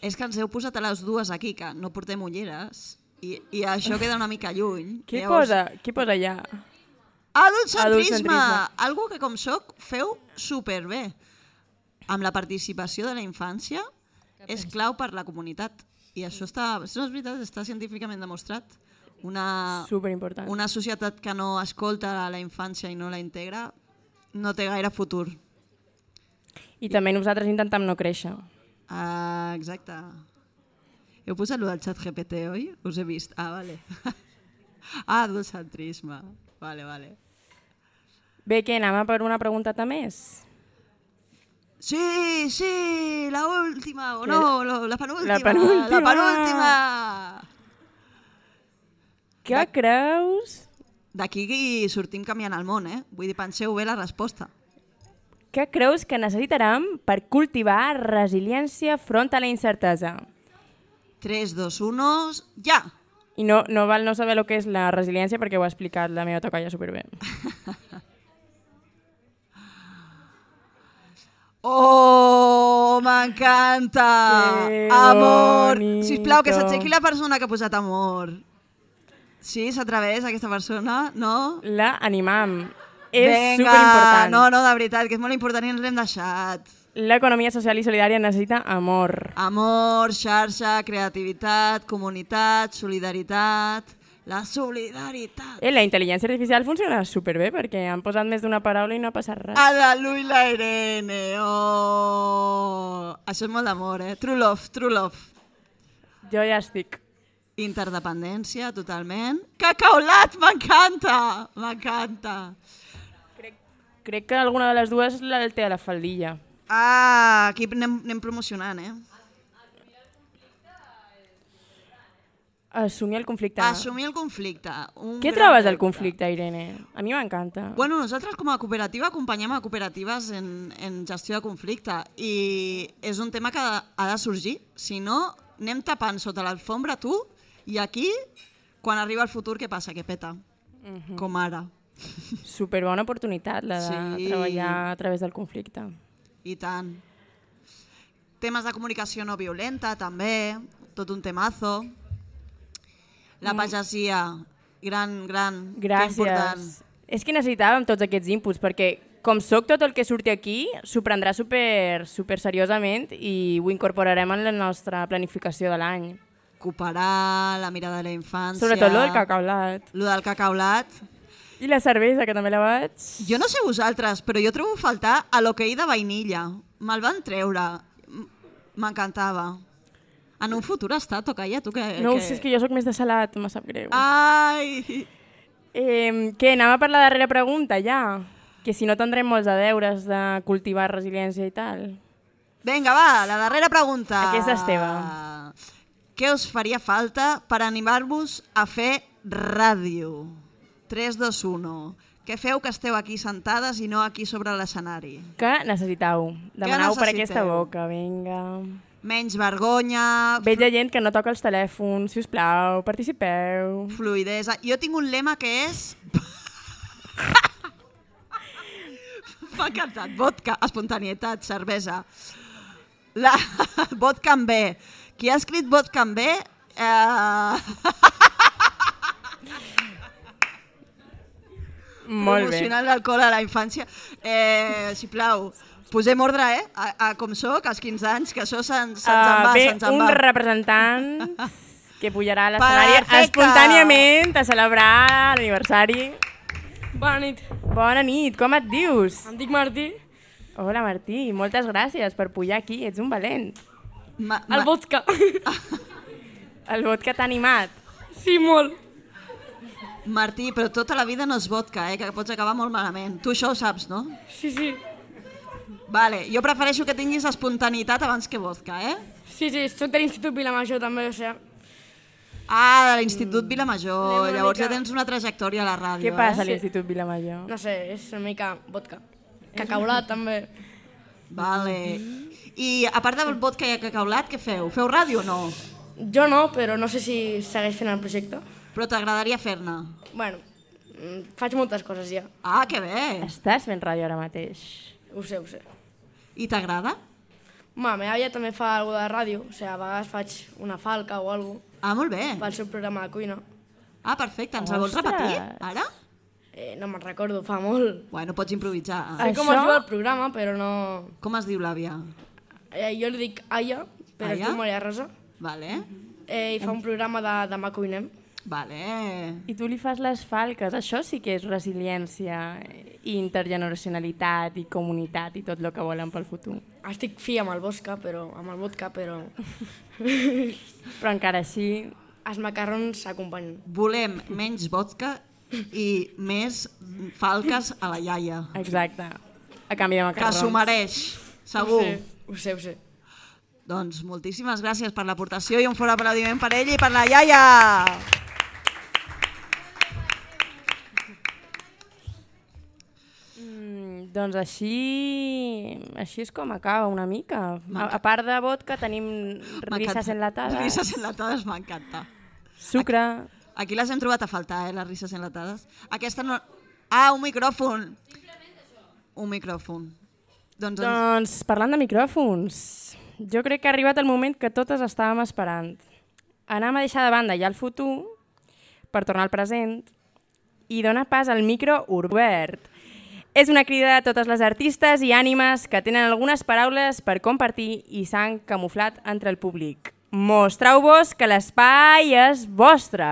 És que ens heu posat a les dues aquí, que no portem ulleres, i, i això queda una mica lluny. Qui posa, qui posa allà? Adultcentrisme! Algo que com soc feu superbé. Amb la participació de la infància és clau per la comunitat. I això està, si no és veritat, està científicament demostrat. Una, Superimportant. una societat que no escolta la infància i no la integra no té gaire futur. I també nosaltres intentem no créixer. Ah, exacte. Heu posat lo del xat GPT, oi? Us he vist. Ah, vale. ah, adultcentrisme. Vale, vale. Bé, què, anem per una pregunteta més? Sí, sí, la última, o no, lo- la penúltima. La penúltima. La penúltima. Què creus? D'aquí sortim canviant el món, eh? Vull dir, penseu bé la resposta. Què creus que necessitarem per cultivar resiliència front a la incertesa? 3, 2, 1, ja! I no, no val no saber el que és la resiliència perquè ho ha explicat la meva tocalla superbé. Oh, m'encanta! Amor! bonito. Sisplau, que s'aixequi la persona que ha posat amor. Sí, s'atreveix aquesta persona? No? La animam. És Vinga, superimportant. no, no, de veritat, que és molt important i ens l'hem deixat. L'economia social i solidària necessita amor. Amor, xarxa, creativitat, comunitat, solidaritat... La solidaritat. Eh, la intel·ligència artificial funciona superbé perquè han posat més d'una paraula i no ha passat res. Aleluia, la Irene! Oh! Això és molt d'amor, eh? True love, true love. Jo ja estic. Interdependència, totalment. Cacaolat, m'encanta! M'encanta. Crec que alguna de les dues la té a la faldilla. Ah, aquí anem, anem promocionant, eh? Assumir el conflicte. Assumir el conflicte. Un Què trobes del conflicte, Irene? A mi m'encanta. Bueno, nosaltres com a cooperativa acompanyem a cooperatives en, en gestió de conflicte i és un tema que ha, de sorgir. Si no, anem tapant sota l'alfombra tu i aquí, quan arriba el futur, què passa? Que peta. Mhm. Com ara. Superbona oportunitat, la de Sí. treballar a través del conflicte. I tant. Temes de comunicació no violenta, també, tot un temazo. La pagesia, gran, gran, que Gràcies. important. És que necessitàvem tots aquests inputs, perquè com sóc tot el que surti aquí, s'ho prendrà super, super seriosament i ho incorporarem en la nostra planificació de l'any. Cooperar, la mirada de la infància... Sobretot lo del cacaulat. Lo del cacaulat. I la cervesa, que també la vaig... Jo no sé vosaltres, però jo trobo a faltar a l'hoquei de vainilla. Me'l van treure. M'encantava. En un futur està, Tocaya, tu que... No ho que... sé, és que jo sóc més de salat, me sap greu. Ai! Eh, què, anem a per la darrera pregunta, ja? Que si no tindrem molts de deures de cultivar resiliència i tal. Vinga, va, la darrera pregunta. Aquesta és teva. Què us faria falta per animar-vos a fer ràdio? 3, 2, 1. Què feu que esteu aquí sentades i no aquí sobre l'escenari? Que necessitau. Demanau per aquesta necessiteu? boca, vinga. Menys vergonya... Veig gent que no toca els telèfons, si us plau, participeu. Fluidesa. Jo tinc un lema que és... M'ha encantat. Vodka, espontanietat, cervesa. La... vodka amb B. Qui ha escrit vodka amb B... Eh... Molt bé. Promocionant l'alcohol a la infància. Eh, sisplau, posem ordre, eh? A, a com sóc, als 15 anys, que això se'ns se Uh, en va, se'ns en un va. representant que pujarà a l'escenari espontàniament a celebrar l'aniversari. Bona nit. Bona nit, com et dius? Em dic Martí. Hola Martí, moltes gràcies per pujar aquí, ets un valent. Ma, El vodka. El vodka t'ha animat. Sí, molt. Martí, però tota la vida no és vodka, eh? que pots acabar molt malament. Tu això ho saps, no? Sí, sí. Vale, jo prefereixo que tinguis espontaneïtat abans que vodka, eh? Sí, sí, soc de l'Institut Vilamajor també, o sigui... Ah, de l'Institut Vilamajor. Una Llavors mica- ja tens una trajectòria a la ràdio, Què passa a eh? l'Institut Vilamajor? No sé, és una mica vodka. Cacaulat també. Vale. I a part del vodka i el cacaulat, què feu? Feu ràdio o no? Jo no, però no sé si segueix fent el projecte. Però t'agradaria fer-ne? Bueno, mm, faig moltes coses ja. Ah, que bé. Estàs fent ràdio ara mateix. Ho sé, ho sé. I t'agrada? Ma meva àvia també fa alguna de ràdio, o sigui, a vegades faig una falca o alguna Ah, molt bé. Pel seu programa de cuina. Ah, perfecte. Ens el vols repetir, ara? Eh, no me'n recordo, fa molt. Bueno, pots improvisar. Sé com es diu el programa, però no... Com es diu l'àvia? Eh, jo li dic Aya, però es Aya? diu Maria Rosa. Vale. Eh, I fa un programa de Demà cuinem. Vale. I tu li fas les falques, això sí que és resiliència, i intergeneracionalitat i comunitat i tot el que volen pel futur. Estic fi amb el vodka, però, amb el vodka, però... Però encara així... Els macarrons s'acompanyen. Volem menys vodka i més falques a la iaia. Exacte. A canvi de Que macarrons. s'ho mereix, segur. Ho sé, ho sé, ho sé. Doncs moltíssimes gràcies per l'aportació i un fort aplaudiment per ell i per la iaia. Doncs així, així és com acaba una mica. A, a part de vodka tenim risses enlatades. Risses enlatades m'encanta. Sucre. Aquí les hem trobat a faltar, eh, les risses enlatades. Aquesta no... Ah, un micròfon. Un micròfon. Doncs, ens... Doncs parlant de micròfons, jo crec que ha arribat el moment que totes estàvem esperant. Anem a deixar de banda ja el futur per tornar al present i donar pas al micro Urbert. És una crida a totes les artistes i ànimes que tenen algunes paraules per compartir i s'han camuflat entre el públic. Mostreu-vos que l'espai és vostre.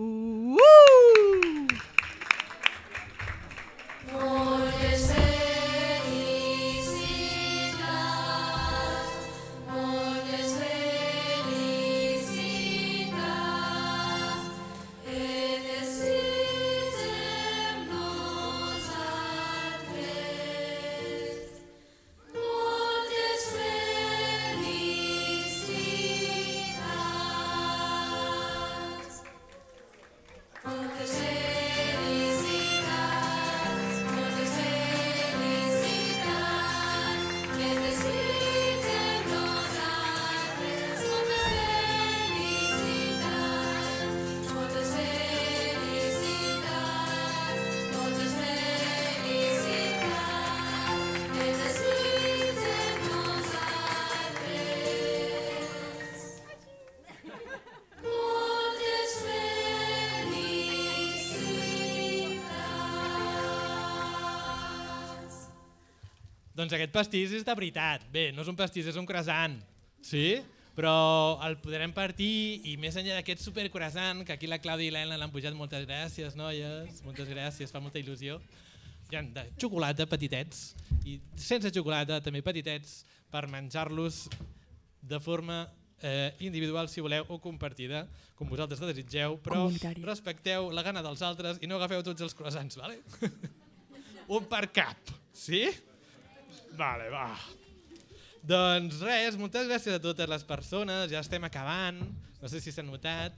Uh! Moltes Doncs aquest pastís és de veritat. Bé, no és un pastís, és un croissant. Sí? Però el podrem partir i més enllà d'aquest super croissant, que aquí la Clàudia i l'Elna l'han pujat, moltes gràcies, noies, moltes gràcies, fa molta il·lusió. Hi ha de xocolata petitets i sense xocolata també petitets per menjar-los de forma eh, individual si voleu o compartida, com vosaltres la desitgeu, però respecteu la gana dels altres i no agafeu tots els croissants, vale? Un per cap, sí? Vale, va. Doncs res, moltes gràcies a totes les persones, ja estem acabant, no sé si s'ha notat.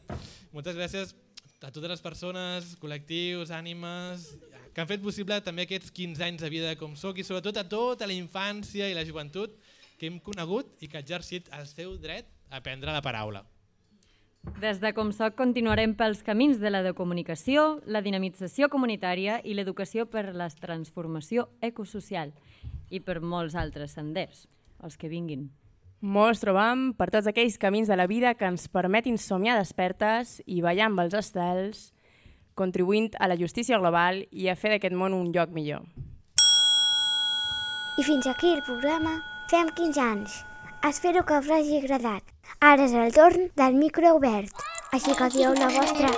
Moltes gràcies a totes les persones, col·lectius, ànimes, que han fet possible també aquests 15 anys de vida com soc i sobretot a tota la infància i la joventut que hem conegut i que ha exercit el seu dret a prendre la paraula. Des de Comsoc continuarem pels camins de la decomunicació, la dinamització comunitària i l'educació per la transformació ecosocial i per molts altres senders, els que vinguin. Molts trobam per tots aquells camins de la vida que ens permetin somiar despertes i ballar amb els estels, contribuint a la justícia global i a fer d'aquest món un lloc millor. I fins aquí el programa Fem 15 anys. Espero que us hagi agradat. Ara és el torn del micro obert, així que dieu la vostra